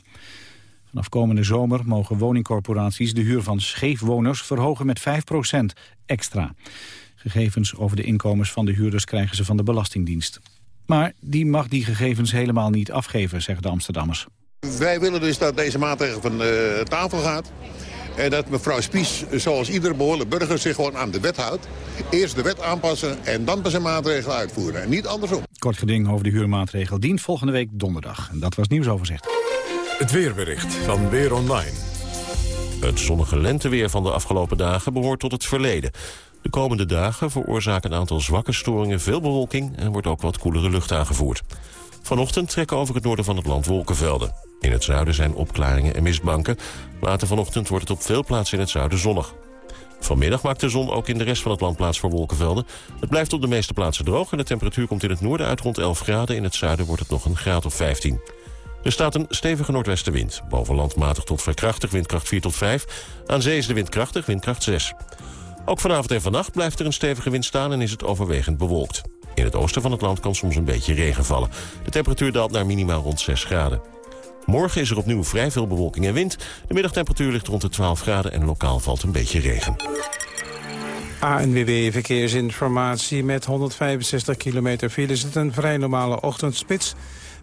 Vanaf komende zomer mogen woningcorporaties de huur van scheefwoners verhogen met 5% extra. Gegevens over de inkomens van de huurders krijgen ze van de Belastingdienst. Maar die mag die gegevens helemaal niet afgeven, zeggen de Amsterdammers. Wij willen dus dat deze maatregel van uh, tafel gaat. En dat mevrouw Spies, zoals iedere behoorlijke burger, zich gewoon aan de wet houdt. Eerst de wet aanpassen en dan pas een maatregel uitvoeren. En niet andersom. Kort geding over de huurmaatregel dient volgende week donderdag. En dat was nieuwsoverzicht. Het weerbericht van Weer Online. Het zonnige lenteweer van de afgelopen dagen behoort tot het verleden. De komende dagen veroorzaken een aantal zwakke storingen veel bewolking... en wordt ook wat koelere lucht aangevoerd. Vanochtend trekken over het noorden van het land wolkenvelden. In het zuiden zijn opklaringen en mistbanken. Later vanochtend wordt het op veel plaatsen in het zuiden zonnig. Vanmiddag maakt de zon ook in de rest van het land plaats voor wolkenvelden. Het blijft op de meeste plaatsen droog en de temperatuur komt in het noorden uit rond 11 graden. In het zuiden wordt het nog een graad of 15. Er staat een stevige noordwestenwind. Boven land matig tot vrij krachtig, windkracht 4 tot 5. Aan zee is de wind krachtig, windkracht 6. Ook vanavond en vannacht blijft er een stevige wind staan en is het overwegend bewolkt. In het oosten van het land kan soms een beetje regen vallen. De temperatuur daalt naar minimaal rond 6 graden. Morgen is er opnieuw vrij veel bewolking en wind. De middagtemperatuur ligt rond de 12 graden en lokaal valt een beetje regen. ANWB Verkeersinformatie met 165 kilometer file is het een vrij normale ochtendspits.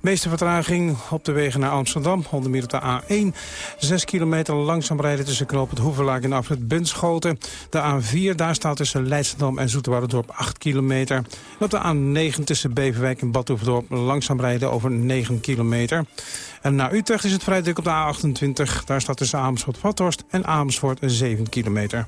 Meeste vertraging op de wegen naar Amsterdam, onder meer op de A1. 6 kilometer langzaam rijden tussen knoop het Hoevelaak en afrit Bunschoten. De A4, daar staat tussen Leidschendam en Zoeterwoudendorp 8 kilometer. Op de A9 tussen Beverwijk en Badhoevedorp langzaam rijden over 9 kilometer. En naar Utrecht is het vrij druk op de A28. Daar staat tussen Amersfoort-Vathorst en Amersfoort 7 kilometer.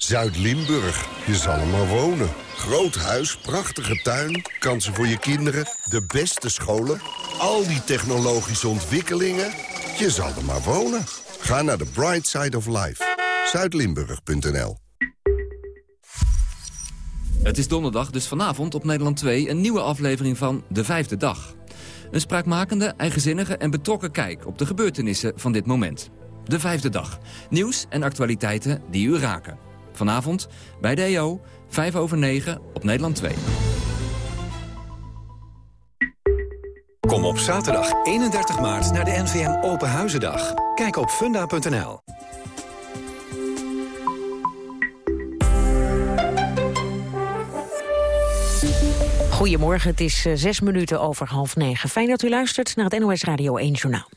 Zuid-Limburg, je zal er maar wonen. Groot huis, prachtige tuin, kansen voor je kinderen, de beste scholen... al die technologische ontwikkelingen, je zal er maar wonen. Ga naar de Bright Side of Life. Zuidlimburg.nl Het is donderdag, dus vanavond op Nederland 2 een nieuwe aflevering van De Vijfde Dag. Een spraakmakende, eigenzinnige en betrokken kijk op de gebeurtenissen van dit moment. De Vijfde Dag. Nieuws en actualiteiten die u raken. Vanavond bij de EO, 5 over 9 op Nederland 2. Kom op zaterdag 31 maart naar de NVM Open Huizendag. Kijk op funda.nl. Goedemorgen, het is eh, zes minuten over half negen. Fijn dat u luistert naar het NOS Radio 1 Journaal.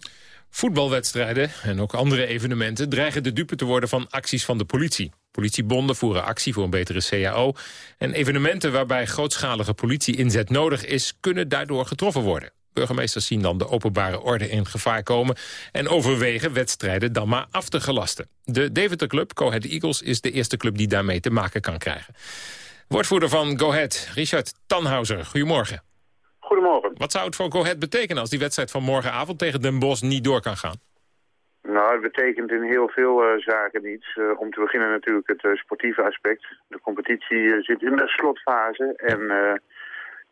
Voetbalwedstrijden en ook andere evenementen dreigen de dupe te worden van acties van de politie. Politiebonden voeren actie voor een betere CAO. En evenementen waarbij grootschalige politie-inzet nodig is... kunnen daardoor getroffen worden. Burgemeesters zien dan de openbare orde in gevaar komen... en overwegen wedstrijden dan maar af te gelasten. De Deventer Club, Go Ahead Eagles, is de eerste club die daarmee te maken kan krijgen. Woordvoerder van Go Ahead, Richard Tanhauser. Goedemorgen. Goedemorgen. Wat zou het voor Go Ahead betekenen als die wedstrijd van morgenavond tegen Den Bosch niet door kan gaan? Nou, het betekent in heel veel uh, zaken iets. Uh, om te beginnen natuurlijk het uh, sportieve aspect. De competitie zit in de slotfase en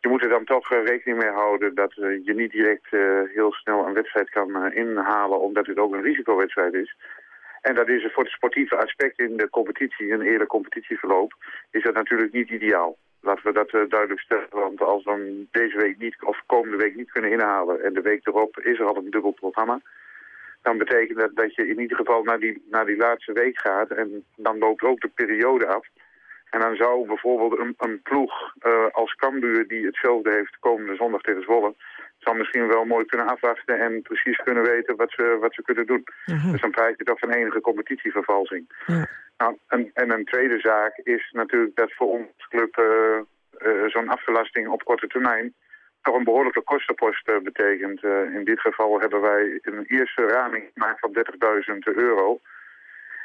je moet er dan toch rekening mee houden dat je niet direct heel snel een wedstrijd kan inhalen omdat het ook een risicowedstrijd is. En dat is voor het sportieve aspect in de competitie, een eerlijk competitieverloop, is dat natuurlijk niet ideaal. Laten we dat duidelijk stellen, want als we deze week niet, of komende week niet kunnen inhalen en de week erop is er al een dubbel programma, dan betekent dat dat je in ieder geval naar die, naar die laatste week gaat. En dan loopt ook de periode af. En dan zou bijvoorbeeld een, een ploeg uh, als Cambuur die hetzelfde heeft komende zondag tegen Zwolle... zou misschien wel mooi kunnen afwachten en precies kunnen weten wat ze, wat ze kunnen doen. Dus dan praat je toch van enige competitievervalsing. Ja. Nou, en, en een tweede zaak is natuurlijk dat voor ons club uh, uh, zo'n afgelasting op korte termijn toch een behoorlijke kostenpost uh, betekent. Uh, in dit geval hebben wij een eerste raming gemaakt van 30.000 euro.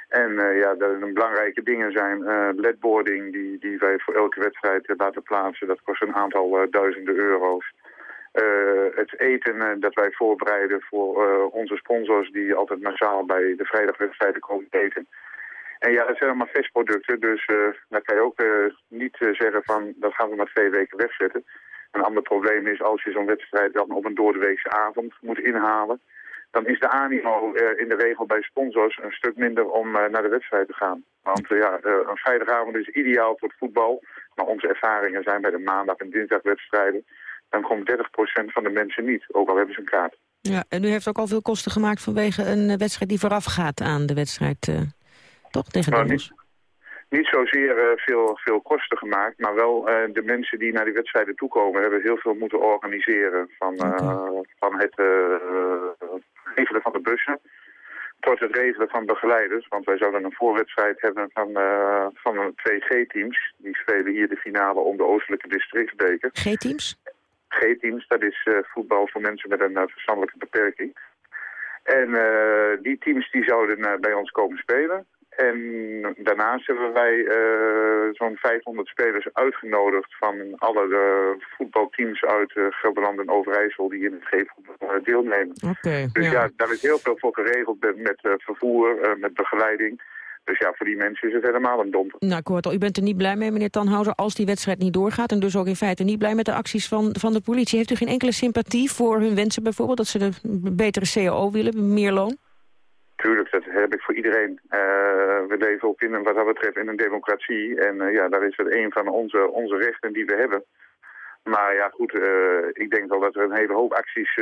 En uh, ja, de, belangrijke dingen zijn ledboarding die, die wij voor elke wedstrijd laten plaatsen. Dat kost een aantal duizenden euro's. het eten dat wij voorbereiden voor onze sponsors die altijd massaal bij de vrijdagwedstrijden komen eten. En ja, dat zijn allemaal vestproducten, dus daar kan je ook niet zeggen van dat gaan we maar twee weken wegzetten. Een ander probleem is als je zo'n wedstrijd dan op een doordeweekse avond moet inhalen. Dan is de animo uh, in de regel bij sponsors een stuk minder om uh, naar de wedstrijd te gaan. Want uh, ja, een vrijdagavond is ideaal voor het voetbal. Maar onze ervaringen zijn bij de maandag- en dinsdagwedstrijden. Dan komt 30% van de mensen niet, ook al hebben ze een kaart. Ja, en u heeft ook al veel kosten gemaakt vanwege een wedstrijd die voorafgaat aan de wedstrijd, toch? Tegen de niet, niet zozeer uh, veel, veel kosten gemaakt, maar wel uh, de mensen die naar die wedstrijden toekomen hebben heel veel moeten organiseren. Van, okay. van het regelen van de bussen tot het regelen van begeleiders. Want wij zouden een voorwedstrijd hebben van, van twee G-teams. Die spelen hier de finale om de Oostelijke Districtsbeker. G-teams? G-teams, dat is voetbal voor mensen met een verstandelijke beperking. En die teams die zouden bij ons komen spelen. En daarnaast hebben wij uh, zo'n 500 spelers uitgenodigd van alle uh, voetbalteams uit uh, Gelderland en Overijssel die in het G-voetbal deelnemen. Okay, dus ja. ja. daar is heel veel voor geregeld met, met vervoer, met begeleiding. Dus ja, voor die mensen is het helemaal een domper. Nou, ik hoor het al, u bent er niet blij mee, meneer Tanhouser, als die wedstrijd niet doorgaat... en dus ook in feite niet blij met de acties van, van de politie. Heeft u geen enkele sympathie voor hun wensen bijvoorbeeld... dat ze een betere CAO willen, meer loon? Tuurlijk, dat heb ik voor iedereen. Uh, we leven ook in, wat dat betreft in een democratie. En uh, ja, daar is het een van onze, onze rechten die we hebben. Maar ja, goed, uh, ik denk wel dat er een hele hoop acties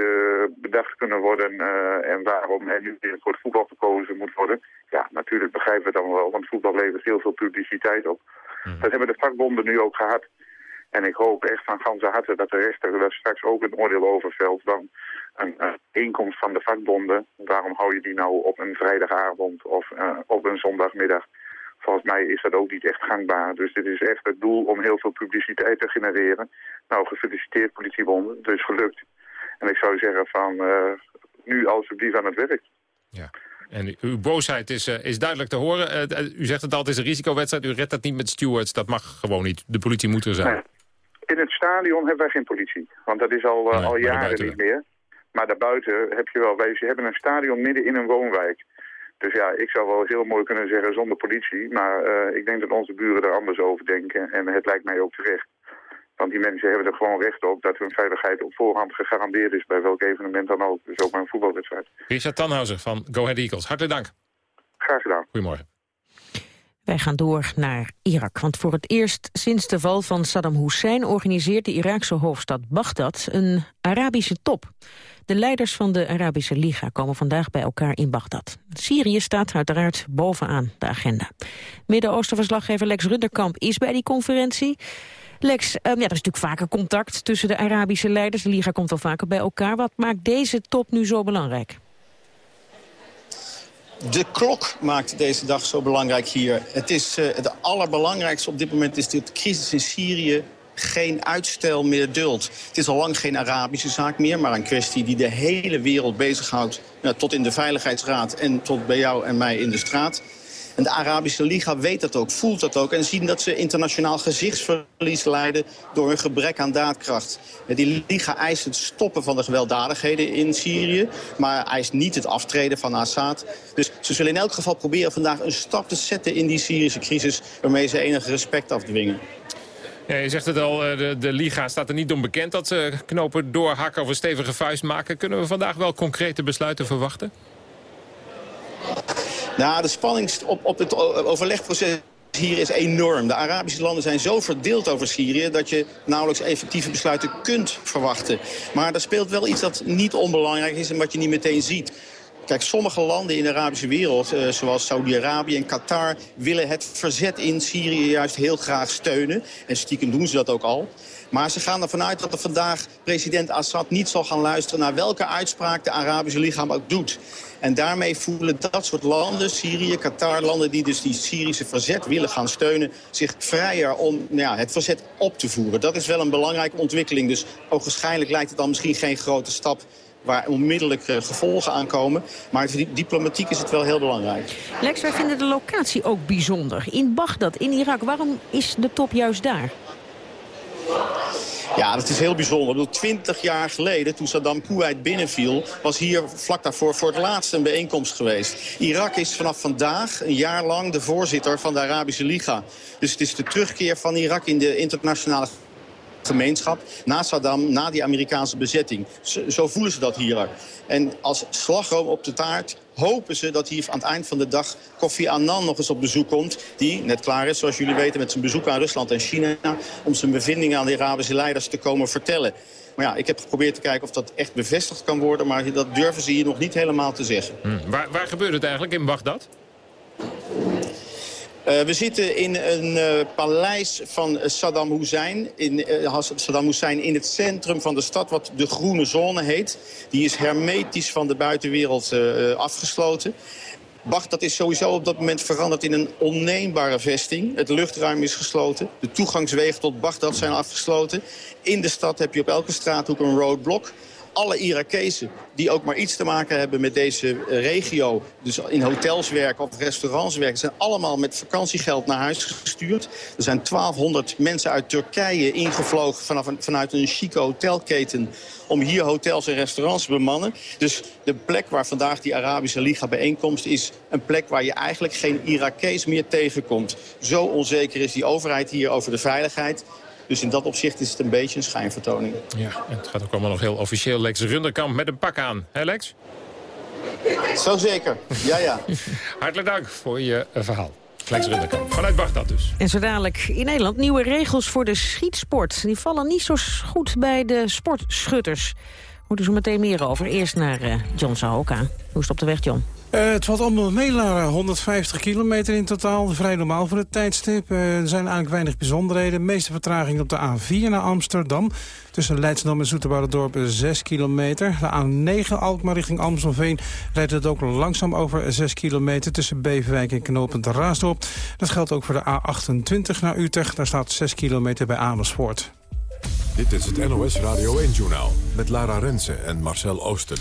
bedacht kunnen worden. en waarom er nu voor het voetbal gekozen moet worden. Ja, natuurlijk begrijpen we het dan wel, want voetbal levert heel veel publiciteit op. Mm. Dat hebben de vakbonden nu ook gehad. En ik hoop echt van ganse harte dat de rechter er straks ook een oordeel over velt. Dan een uh, inkomst van de vakbonden. Waarom hou je die nou op een vrijdagavond of uh, op een zondagmiddag? Volgens mij is dat ook niet echt gangbaar. Dus dit is echt het doel om heel veel publiciteit te genereren. Nou, gefeliciteerd politiebonden. Het is gelukt. En ik zou zeggen van uh, nu alsjeblieft aan het werk. Ja. En uw boosheid is, uh, is duidelijk te horen. Uh, u zegt het al, het is een risicowedstrijd. U redt dat niet met stewards. Dat mag gewoon niet. De politie moet er zijn. Nee. In het stadion hebben wij geen politie. Want dat is al, nee, al jaren niet meer. Maar daarbuiten heb je wel, wij hebben een stadion midden in een woonwijk. Dus ja, ik zou wel heel mooi kunnen zeggen zonder politie. Maar uh, ik denk dat onze buren er anders over denken. En het lijkt mij ook terecht. Want die mensen hebben er gewoon recht op dat hun veiligheid op voorhand gegarandeerd is bij welk evenement dan ook. Dus ook bij een voetbalwedstrijd. Richard Tanhauser van Go Ahead Eagles, hartelijk dank. Graag gedaan. Goedemorgen. Wij gaan door naar Irak, want voor het eerst sinds de val van Saddam Hussein organiseert de Iraakse hoofdstad Bagdad een Arabische top. De leiders van de Arabische Liga komen vandaag bij elkaar in Bagdad. Syrië staat uiteraard bovenaan de agenda. Midden-Oosten-verslaggever Lex Runderkamp is bij die conferentie. Lex, um, ja, er is natuurlijk vaker contact tussen de Arabische leiders. De Liga komt wel vaker bij elkaar. Wat maakt deze top nu zo belangrijk? De klok maakt deze dag zo belangrijk hier. Het, is, uh, het allerbelangrijkste op dit moment is de crisis in Syrië geen uitstel meer duldt. Het is al lang geen Arabische zaak meer, maar een kwestie die de hele wereld bezighoudt. Nou, tot in de Veiligheidsraad en tot bij jou en mij in de straat. En de Arabische Liga weet dat ook, voelt dat ook... en zien dat ze internationaal gezichtsverlies leiden door een gebrek aan daadkracht. Die Liga eist het stoppen van de gewelddadigheden in Syrië... maar eist niet het aftreden van Assad. Dus ze zullen in elk geval proberen vandaag een stap te zetten in die Syrische crisis... waarmee ze enig respect afdwingen. Ja, je zegt het al, eh, de, de Liga staat er niet om bekend dat ze knopen doorhakken of een stevige vuist maken. Kunnen we vandaag wel concrete besluiten verwachten? Nou, de spanning op, op het overlegproces hier is enorm. De Arabische landen zijn zo verdeeld over Syrië... dat je nauwelijks effectieve besluiten kunt verwachten. Maar er speelt wel iets dat niet onbelangrijk is en wat je niet meteen ziet. Kijk, sommige landen in de Arabische wereld, uh, zoals Saudi-Arabië en Qatar... willen het verzet in Syrië juist heel graag steunen. En stiekem doen ze dat ook al. Maar ze gaan ervan uit dat er vandaag president Assad niet zal gaan luisteren... naar welke uitspraak de Arabische lichaam ook doet. En daarmee voelen dat soort landen, Syrië, Qatar, landen die dus die Syrische verzet willen gaan steunen, zich vrijer om nou ja, het verzet op te voeren. Dat is wel een belangrijke ontwikkeling. Dus waarschijnlijk lijkt het dan misschien geen grote stap waar onmiddellijk uh, gevolgen aankomen. Maar diplomatiek is het wel heel belangrijk. Lex, wij vinden de locatie ook bijzonder. In Bagdad, in Irak, waarom is de top juist daar? Ja, dat is heel bijzonder. Twintig jaar geleden, toen Saddam Kuwait binnenviel... was hier vlak daarvoor voor het laatst een bijeenkomst geweest. Irak is vanaf vandaag een jaar lang de voorzitter van de Arabische Liga. Dus het is de terugkeer van Irak in de internationale gemeenschap. Na Saddam, na die Amerikaanse bezetting. Zo, voelen ze dat hier. En als slagroom op de taart hopen ze dat hier aan het eind van de dag Kofi Annan nog eens op bezoek komt. Die net klaar is, zoals jullie weten, met zijn bezoek aan Rusland en China... om zijn bevindingen aan de Arabische leiders te komen vertellen. Maar ja, ik heb geprobeerd te kijken of dat echt bevestigd kan worden... maar dat durven ze hier nog niet helemaal te zeggen. Hmm. Waar, waar gebeurt het eigenlijk in Bagdad? Uh, we zitten in een uh, paleis van Saddam Hussein. In, uh, Saddam Hussein in het centrum van de stad, wat de groene zone heet. Die is hermetisch van de buitenwereld afgesloten. Bagdad is sowieso op dat moment veranderd in een onneembare vesting. Het luchtruim is gesloten. De toegangswegen tot Bagdad zijn afgesloten. In de stad heb je op elke straathoek een roadblock. Alle Irakezen die ook maar iets te maken hebben met deze regio... dus in hotels werken of restaurants werken... zijn allemaal met vakantiegeld naar huis gestuurd. Er zijn 1200 mensen uit Turkije ingevlogen vanaf vanuit een chique hotelketen... om hier hotels en restaurants te bemannen. Dus de plek waar vandaag die Arabische Liga bijeenkomst is... een plek waar je eigenlijk geen Irakees meer tegenkomt. Zo onzeker is die overheid hier over de veiligheid... Dus in dat opzicht is het een beetje een schijnvertoning. Ja, en het gaat ook allemaal nog heel officieel. Lex Runderkamp met een pak aan. Hè Lex? Zo zeker, ja ja. *laughs* Hartelijk dank voor je eh, verhaal. Lex Runderkamp, vanuit Bagdad dus. En zo dadelijk in Nederland nieuwe regels voor de schietsport. Die vallen niet zo goed bij de sportschutters. Moeten zo meteen meer over. Eerst naar uh, John Sahoka. Hoe is het op de weg, John? Uh, het valt allemaal mee, Lara. 150 kilometer in totaal. Vrij normaal voor het tijdstip. Uh, er zijn eigenlijk weinig bijzonderheden. De meeste vertraging op de A4 naar Amsterdam. Tussen Leidsdam en Zoeterwoudendorp 6 kilometer. De A9 Alkmaar richting Amstelveen rijdt het ook langzaam over 6 kilometer... tussen Beverwijk en Knopend Raasdorp. Dat geldt ook voor de A28 naar Utrecht. Daar staat 6 kilometer bij Amersfoort. Dit is het NOS Radio 1-journaal met Lara Rensen en Marcel Oosten.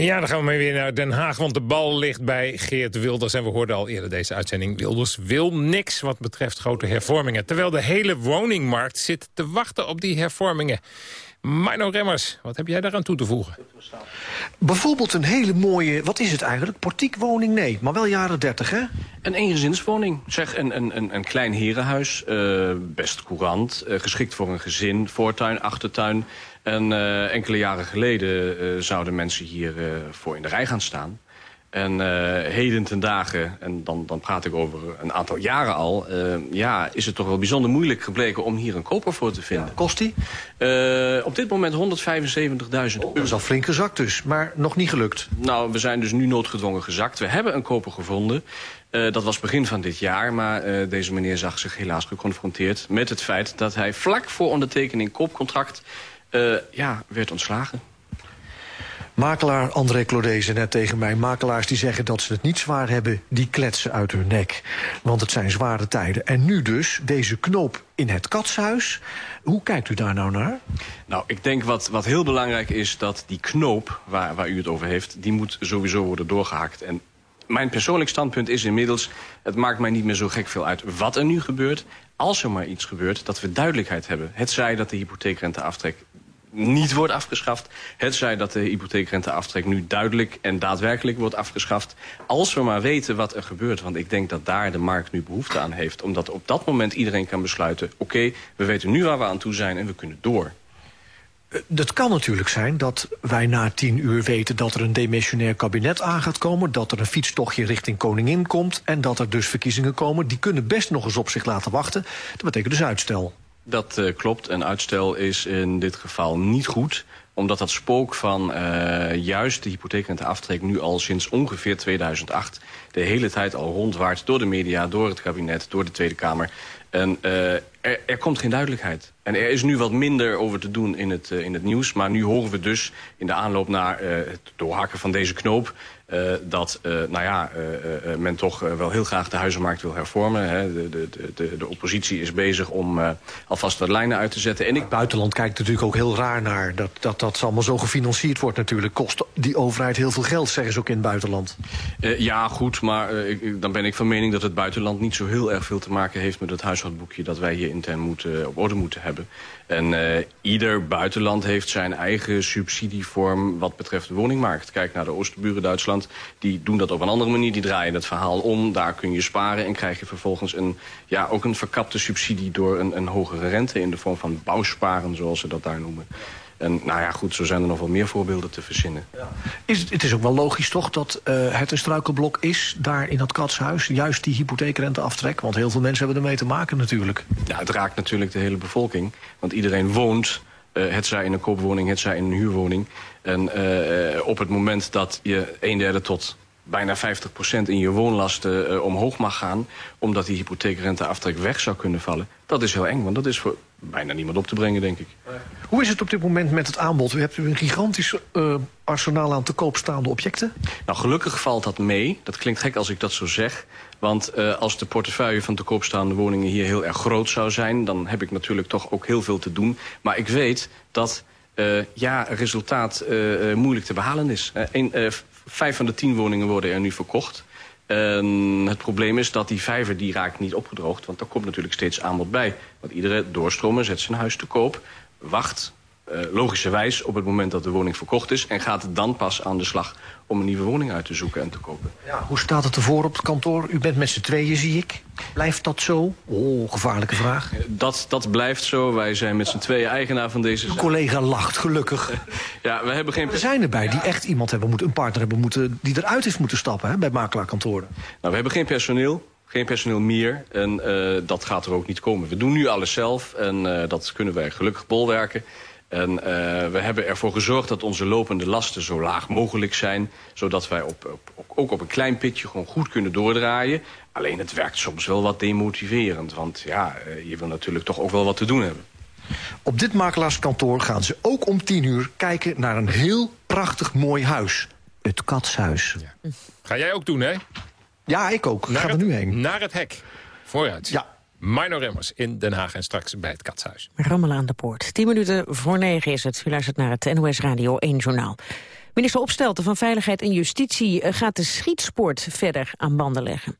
Ja, dan gaan we maar weer naar Den Haag, want de bal ligt bij Geert Wilders. En we hoorden al eerder deze uitzending. Wilders wil niks wat betreft grote hervormingen. Terwijl de hele woningmarkt zit te wachten op die hervormingen. Mino Remmers, wat heb jij daaraan toe te voegen? Bijvoorbeeld een hele mooie, wat is het eigenlijk? Portiekwoning? Nee, maar wel jaren 30, hè? Een eengezinswoning. Zeg, een, een, een klein herenhuis, uh, best courant, uh, geschikt voor een gezin, voortuin, achtertuin. En uh, enkele jaren geleden zouden mensen hier voor in de rij gaan staan. En uh, heden ten dagen, en dan, dan praat ik over een aantal jaren al... Uh, ja, is het toch wel bijzonder moeilijk gebleken om hier een koper voor te vinden. Ja, kost die? Uh, op dit moment 175.000 euro. Dat is al flink gezakt dus, maar nog niet gelukt. Nou, we zijn dus nu noodgedwongen gezakt. We hebben een koper gevonden. dat was begin van dit jaar, maar deze meneer zag zich helaas geconfronteerd... met het feit dat hij vlak voor ondertekening koopcontract ja, werd ontslagen. Makelaar André Claudé zei net tegen mij... makelaars die zeggen dat ze het niet zwaar hebben, die kletsen uit hun nek. Want het zijn zware tijden. En nu dus deze knoop in het katshuis. Hoe kijkt u daar nou naar? Nou, ik denk wat, wat heel belangrijk is... dat die knoop waar, waar u het over heeft... die moet sowieso worden doorgehakt. En mijn persoonlijk standpunt is inmiddels... het maakt mij niet meer zo gek veel uit wat er nu gebeurt. Als er maar iets gebeurt, dat we duidelijkheid hebben. Het zij dat de hypotheekrenteaftrek niet wordt afgeschaft. Het zij dat de hypotheekrenteaftrek nu duidelijk en daadwerkelijk wordt afgeschaft. Als we maar weten wat er gebeurt. Want ik denk dat daar de markt nu behoefte aan heeft. Omdat op dat moment iedereen kan besluiten... oké, we weten nu waar we aan toe zijn en we kunnen door. Het kan natuurlijk zijn dat wij na tien uur weten dat er een demissionair kabinet aan gaat komen... dat er een fietstochtje richting koningin komt... en dat er dus verkiezingen komen. Die kunnen best nog eens op zich laten wachten. Dat betekent dus uitstel. Dat uh, klopt en uitstel is in dit geval niet goed omdat dat spook van uh, juist de hypotheekrenteaftrek nu al sinds ongeveer 2008... de hele tijd al rondwaart door de media, door het kabinet, door de Tweede Kamer. En uh, er, komt geen duidelijkheid. En er is nu wat minder over te doen in het, in het nieuws. Maar nu horen we dus in de aanloop naar het doorhakken van deze knoop... Uh, dat uh, nou ja, uh, men toch wel heel graag de huizenmarkt wil hervormen. Hè. De, de, de, de, oppositie is bezig om alvast wat lijnen uit te zetten. En ik... Het buitenland kijkt natuurlijk ook heel raar naar. Dat, dat dat allemaal zo gefinancierd wordt natuurlijk. Kost die overheid heel veel geld, zeggen ze ook in het buitenland. ja, goed, maar ik, dan ben ik van mening dat het buitenland niet zo heel erg veel te maken heeft... met het huishoudboekje dat wij hier intern moeten, op orde moeten hebben. En uh, ieder buitenland heeft zijn eigen subsidievorm wat betreft de woningmarkt. Kijk naar de Oosterburen Duitsland. Die doen dat op een andere manier. Die draaien het verhaal om. Daar kun je sparen en krijg je vervolgens een, ja, ook een verkapte subsidie... door een, een hogere rente in de vorm van bouwsparen, zoals ze dat daar noemen. En nou ja, goed, zo zijn er nog wel meer voorbeelden te verzinnen. Ja. Is het, het is ook wel logisch toch dat uh, het een struikelblok is... daar in dat katshuis, juist die hypotheekrenteaftrek? Want heel veel mensen hebben ermee te maken natuurlijk. Ja, het raakt natuurlijk de hele bevolking. Want iedereen woont, uh, het zij in een koopwoning, het zij in een huurwoning. En uh, op het moment dat je een derde tot bijna 50% in je woonlasten uh, omhoog mag gaan... omdat die hypotheekrenteaftrek weg zou kunnen vallen. Dat is heel eng, want dat is voor bijna niemand op te brengen, denk ik. Hoe is het op dit moment met het aanbod? U hebt een gigantisch uh, arsenaal aan te koop staande objecten. Nou, gelukkig valt dat mee. Dat klinkt gek als ik dat zo zeg. Want uh, als de portefeuille van te koopstaande woningen hier heel erg groot zou zijn... dan heb ik natuurlijk toch ook heel veel te doen. Maar ik weet dat ja, resultaat moeilijk te behalen is. Een, vijf van de tien woningen worden er nu verkocht. En het probleem is dat die vijver die raakt niet opgedroogd. Want er komt natuurlijk steeds aanbod bij. Want iedere doorstromer zet zijn huis te koop. Wacht logischerwijs op het moment dat de woning verkocht is... en gaat het dan pas aan de slag om een nieuwe woning uit te zoeken en te kopen. Ja, hoe staat het ervoor op het kantoor? U bent met z'n tweeën, zie ik. Blijft dat zo? Oh, gevaarlijke vraag. Eh, dat, dat blijft zo. Wij zijn met z'n tweeën eigenaar van deze... Uw collega lacht, gelukkig. *laughs* ja, we hebben geen... Er zijn erbij die echt iemand hebben moeten, een partner hebben moeten... die eruit heeft moeten stappen hè, bij makelaarkantoren. Nou, we hebben geen personeel geen personeel meer. En uh, dat gaat er ook niet komen. We doen nu alles zelf en uh, dat kunnen wij gelukkig bolwerken. En uh, we hebben ervoor gezorgd dat onze lopende lasten zo laag mogelijk zijn. Zodat wij op, op, ook op een klein pitje gewoon goed kunnen doordraaien. Alleen het werkt soms wel wat demotiverend. Want ja, uh, je wil natuurlijk toch ook wel wat te doen hebben. Op dit makelaarskantoor gaan ze ook om tien uur kijken naar een heel prachtig mooi huis. Het Katshuis. Ja. Ga jij ook doen, hè? Ja, ik ook. Naar Ga het, er nu heen. Naar het hek. Vooruit. Ja. Mino Remmers in Den Haag en straks bij het Katshuis. Rammelen aan de poort. 10 minuten voor negen is het. U luistert naar het NOS Radio 1 Journaal. Minister Opstelten van Veiligheid en Justitie eh, gaat de schietsport verder aan banden leggen.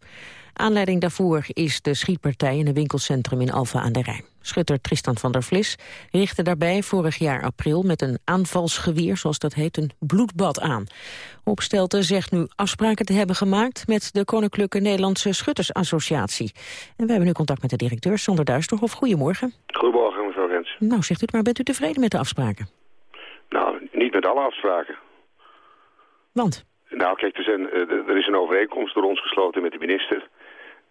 Aanleiding daarvoor is de schietpartij in een winkelcentrum in Alfa aan de Rijn. Schutter Tristan van der Vlis richtte daarbij vorig jaar april met een aanvalsgeweer, zoals dat heet, een bloedbad aan. Opstelten zegt nu afspraken te hebben gemaakt met de Koninklijke Nederlandse Schuttersassociatie. En we hebben nu contact met de directeur Sander Duisterhof. Goedemorgen. Goedemorgen, mevrouw Rens. Nou, zegt u het maar, bent u tevreden met de afspraken? Nou, niet met alle afspraken. Want? Nou, kijk, er, zijn, er is een overeenkomst door ons gesloten met de minister...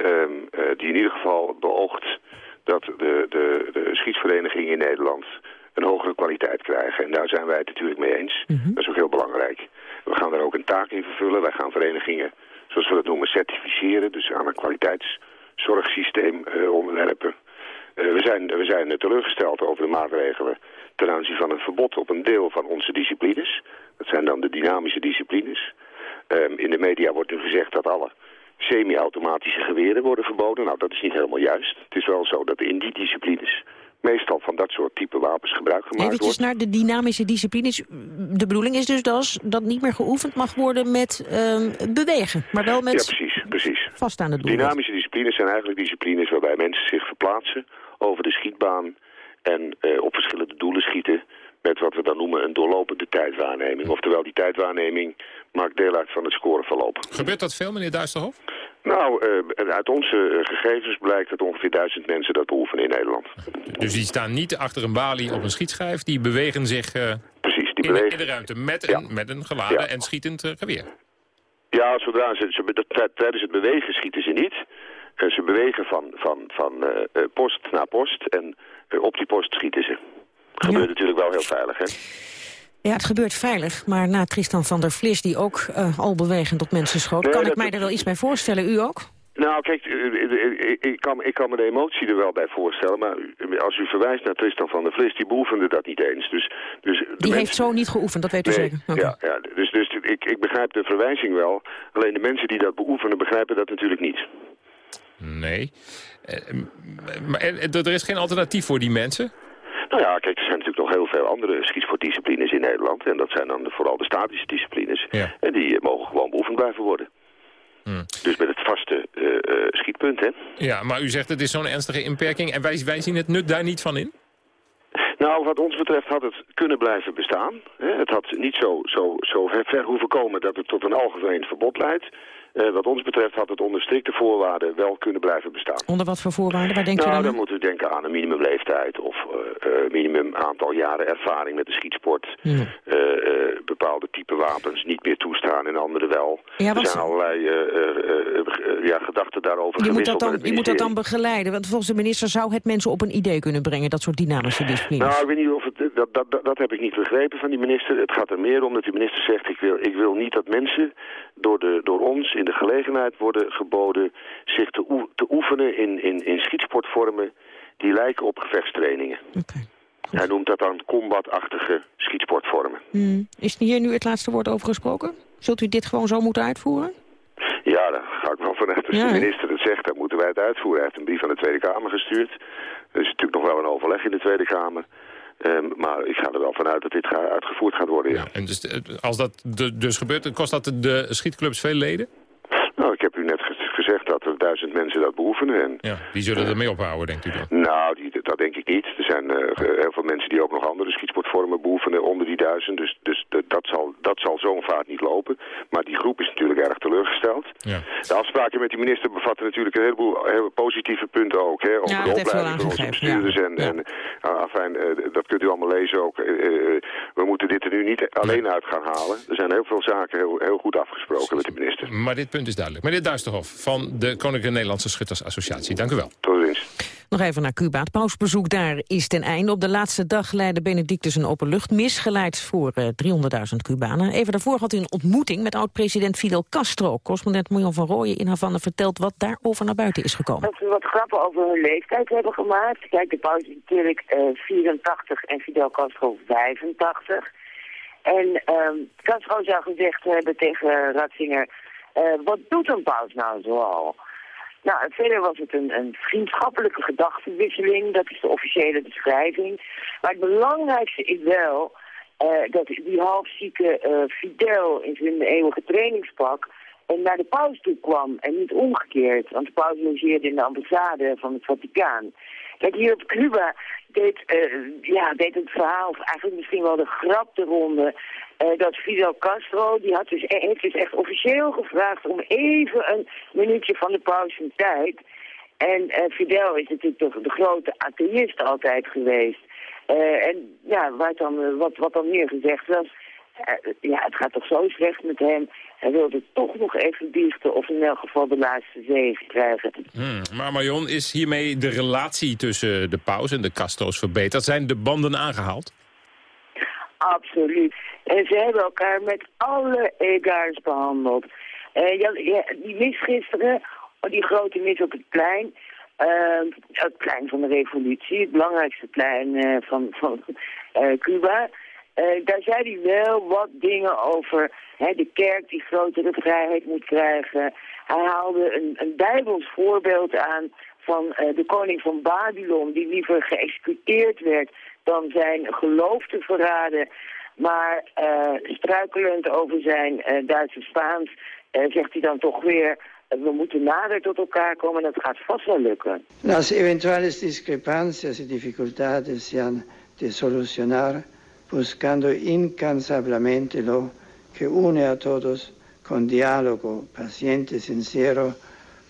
Um, uh, die in ieder geval beoogt dat de, de, de schietverenigingen in Nederland een hogere kwaliteit krijgen. En daar zijn wij het natuurlijk mee eens. Mm -hmm. Dat is ook heel belangrijk. We gaan daar ook een taak in vervullen. Wij gaan verenigingen, zoals we dat noemen, certificeren. Dus aan een kwaliteitszorgsysteem uh, onderwerpen. Uh, we, zijn, we zijn teleurgesteld over de maatregelen ten aanzien van een verbod op een deel van onze disciplines. Dat zijn dan de dynamische disciplines. Um, in de media wordt nu gezegd dat alle semi-automatische geweren worden verboden. Nou, dat is niet helemaal juist. Het is wel zo dat in die disciplines meestal van dat soort type wapens gebruik gemaakt Even wordt. naar de dynamische disciplines. De bedoeling is dus dat, dat niet meer geoefend mag worden met uh, bewegen, maar wel met ja, precies, precies. vast aan het doel. Dynamische disciplines zijn eigenlijk disciplines waarbij mensen zich verplaatsen over de schietbaan en uh, op verschillende doelen schieten met wat we dan noemen een doorlopende tijdwaarneming. Oftewel, die tijdwaarneming maakt deel uit van het scoreverloop. Gebeurt dat veel, meneer Duisterhof? Nou, uh, uit onze gegevens blijkt dat ongeveer duizend mensen dat beoefenen in Nederland. Dus die staan niet achter een balie op een schietschijf, die bewegen zich uh, Precies, die in, bewegen... in, de ruimte met een, ja. met een geladen ja. en schietend uh, geweer. Ja, zodra ze, ze, tijdens het bewegen schieten ze niet. ze bewegen van, van, van post naar post en op die post schieten ze. Dat gebeurt ja. natuurlijk wel heel veilig, hè? Ja, het gebeurt veilig, maar na Tristan van der Vlis... die ook uh, al bewegend op mensen schoot... Nee, kan ik mij er wel iets bij voorstellen, u ook? Nou, kijk, ik kan, ik kan me de emotie er wel bij voorstellen... maar als u verwijst naar Tristan van der Vlis, die beoefende dat niet eens. Dus, dus die mensen... heeft zo niet geoefend, dat weet u nee, zeker? Okay. Ja, ja, dus, dus ik, ik begrijp de verwijzing wel. Alleen de mensen die dat beoefenen begrijpen dat natuurlijk niet. Nee. Maar er is geen alternatief voor die mensen? Nou ja, kijk, er zijn natuurlijk nog heel veel andere schietsportdisciplines in Nederland. En dat zijn dan vooral de statische disciplines. Ja. En die mogen gewoon beoefend blijven worden. Hmm. Dus met het vaste uh, uh, schietpunt, hè. Ja, maar u zegt het is zo'n ernstige inperking en wij, wij zien het nut daar niet van in? Nou, wat ons betreft had het kunnen blijven bestaan. Het had niet zo, zo, zo ver hoeven komen dat het tot een algemeen verbod leidt. Uh, wat ons betreft had het onder strikte voorwaarden wel kunnen blijven bestaan. Onder wat voor voorwaarden? Waar denkt nou, u dan dan moeten we denken aan een minimumleeftijd of uh, uh, minimum aantal jaren ervaring met de schietsport. Ja. bepaalde type wapens niet meer toestaan en andere wel. Ja, er zijn allerlei ja, gedachten daarover je moet, dat dan, je moet dat dan begeleiden, want volgens de minister zou het mensen op een idee kunnen brengen, dat soort dynamische disciplines. Nou, ik weet niet of het, dat, dat, dat, dat heb ik niet begrepen van die minister. Het gaat er meer om dat die minister zegt, ik wil, ik wil niet dat mensen door, de, door ons in de gelegenheid worden geboden zich te, oe te oefenen in, in, in schietsportvormen die lijken op gevechtstrainingen. Okay. Hij noemt dat dan combatachtige schietsportvormen. Hmm. Is hier nu het laatste woord over gesproken? Zult u dit gewoon zo moeten uitvoeren? Ja, daar ga ik wel vanuit. Als Ja, de minister het zegt, dan moeten wij het uitvoeren. Hij heeft een brief aan de Tweede Kamer gestuurd. Er is natuurlijk nog wel een overleg in de Tweede Kamer. Ehm, maar ik ga er wel vanuit dat dit ga, uitgevoerd gaat worden, ja. En dus, als dat dus gebeurt, kost dat de schietclubs veel leden? Nou, ik heb u net gezegd dat er duizend mensen dat beoefenen. En, ja, die zullen ermee ophouden, denkt u dan? Nou, die, dat denk ik niet. Er zijn uh, heel veel mensen die ook nog andere schietsportvormen beoefenen onder die duizend. Dus, dus dat zal, dat zal zo'n vaart niet lopen. Maar die groep is natuurlijk erg teleurgesteld. Ja. De afspraken met die minister bevatten natuurlijk een heleboel, heel positieve punten ook. Hè, over Ja, de dat heeft opleiding van onze bestuurders. En, en uh, afijn, uh, dat kunt u allemaal lezen ook. Uh, we moeten dit er nu niet alleen uit gaan halen. Er zijn heel veel zaken heel, heel goed afgesproken met de minister. Maar dit punt is duidelijk. Meneer Duisterhof van de Koninklijke Nederlandse Schuttersassociatie. Dank u wel. Tot ziens. Nog even naar Cuba. Het pausbezoek daar is ten einde. Op de laatste dag leidde Benedictus een openluchtmis... geleid voor uh, 300.000 Cubanen. Even daarvoor had hij een ontmoeting met oud-president Fidel Castro. Correspondent Miljan van Rooyen in Havana vertelt wat daarover naar buiten is gekomen. Dat ze wat grappen over hun leeftijd hebben gemaakt. Kijk, de paus is natuurlijk uh, 84 en Fidel Castro 85. En um, Castro zou gezegd hebben tegen Ratzinger... Uh, wat doet een paus nou zoal? Nou, verder was het een, een vriendschappelijke gedachtenwisseling. Dat is de officiële beschrijving. Maar het belangrijkste is wel uh, dat die halfzieke uh, Fidel in zijn eeuwige trainingspak en naar de paus toe kwam en niet omgekeerd. Want de paus logeerde in de ambassade van het Vaticaan. Kijk, hier op Cuba deed, ja, deed het verhaal, of eigenlijk misschien wel de grap de ronde... Uh, dat Fidel Castro, die had dus, heeft dus echt officieel gevraagd om even een minuutje van de pauze tijd. En uh, Fidel is natuurlijk de, de grote atheïst altijd geweest. Uh, en ja, waar dan, wat, wat dan meer gezegd was, ja, het gaat toch zo slecht met hem. Hij wilde toch nog even biechten of in elk geval de laatste zege krijgen. Hmm, maar Marion, is hiermee de relatie tussen de paus en de Castro's verbeterd? Zijn de banden aangehaald? Absoluut. En ze hebben elkaar met alle egaars behandeld. Uh, ja, die mis gisteren, die grote mis op het plein... Uh, het plein van de revolutie, het belangrijkste plein uh, van, van Cuba... daar zei hij wel wat dingen over hè, de kerk die grotere vrijheid moet krijgen. Hij haalde een, een bijbels voorbeeld aan van de koning van Babylon... die liever geëxecuteerd werd dan zijn geloof te verraden. Maar uh, struikelend over zijn uh, Duitse-Spaans uh, zegt hij dan toch weer... we moeten nader tot elkaar komen en dat gaat vast wel lukken. Las eventuales discrepancias y dificultades se han de solucionar buscando incansablemente lo que une a todos con diálogo paciente, sincero,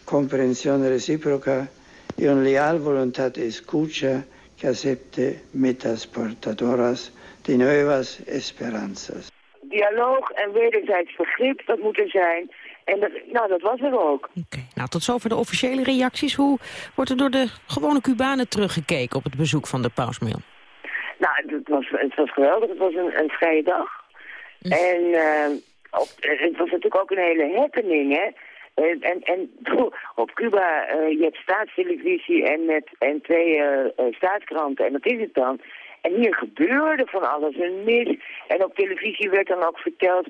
comprensión recíproca y una leal voluntad de escucha que acepte metas portadoras de nuevas esperanzas. Dialoog en wederzijds begrip, dat moet er zijn. En dat, nou, dat was er ook. Okay. Nou, tot zover de officiële reacties. Hoe wordt er door de gewone Cubanen teruggekeken op het bezoek van de pausmail? Nou, het was, het was geweldig. Het was een, een vrije dag. Mm. En uh, op, het was natuurlijk ook een hele happening, hè. En, en, en *laughs* op Cuba, uh, je hebt staatstelevisie en, met, en twee uh, staatskranten en dat is het dan. En hier gebeurde van alles, een mis. En op televisie werd dan ook verteld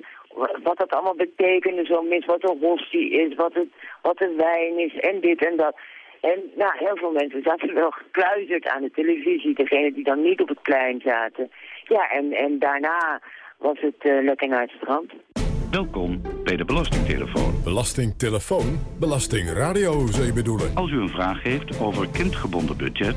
wat dat allemaal betekende, zo'n mis, wat een hostie is, wat, het, wat een wijn is en dit en dat. En nou, heel veel mensen zaten wel gekluisterd aan de televisie, degene die dan niet op het plein zaten. Ja, en, en daarna was het uh, lekker naar het strand. Welkom bij de Belastingtelefoon. Belastingtelefoon? Belastingradio, zou je bedoelen? Als u een vraag heeft over kindgebonden budget.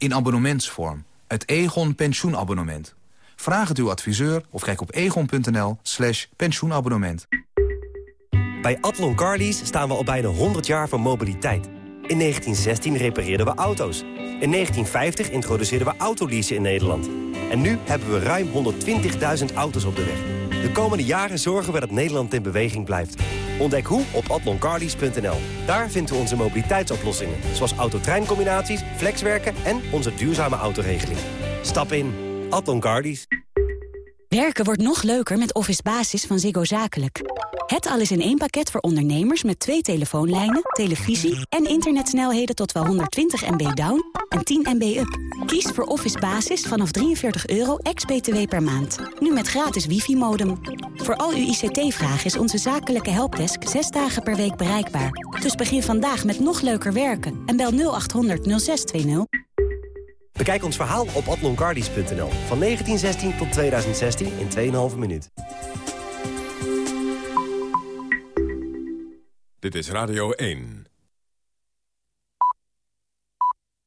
in abonnementsvorm. Het Egon pensioenabonnement. Vraag het uw adviseur of kijk op egon.nl slash pensioenabonnement. Bij Atlon Carlies staan we al bijna 100 jaar van mobiliteit. In 1916 repareerden we auto's. In 1950 introduceerden we autoleasen in Nederland. En nu hebben we ruim 120.000 auto's op de weg. De komende jaren zorgen we dat Nederland in beweging blijft. Ontdek hoe op atloncarlies.nl. Daar vinden we onze mobiliteitsoplossingen. Zoals autotreincombinaties, flexwerken en onze duurzame autoregeling. Stap in. Atlon Carlies. Werken wordt nog leuker met Office Basis van Ziggo Zakelijk. Het alles in één pakket voor ondernemers met twee telefoonlijnen, televisie... en internetsnelheden tot wel 120 MB down en 10 MB up. Kies voor Office Basis vanaf 43 euro ex-BTW per maand. Nu met gratis wifi-modem. Voor al uw ICT-vragen is onze zakelijke helpdesk 6 dagen per week bereikbaar. Dus begin vandaag met nog leuker werken en bel 0800 0620. Bekijk ons verhaal op atloncardies.nl. Van 1916 tot 2016 in 2,5 minuut. Dit is Radio 1.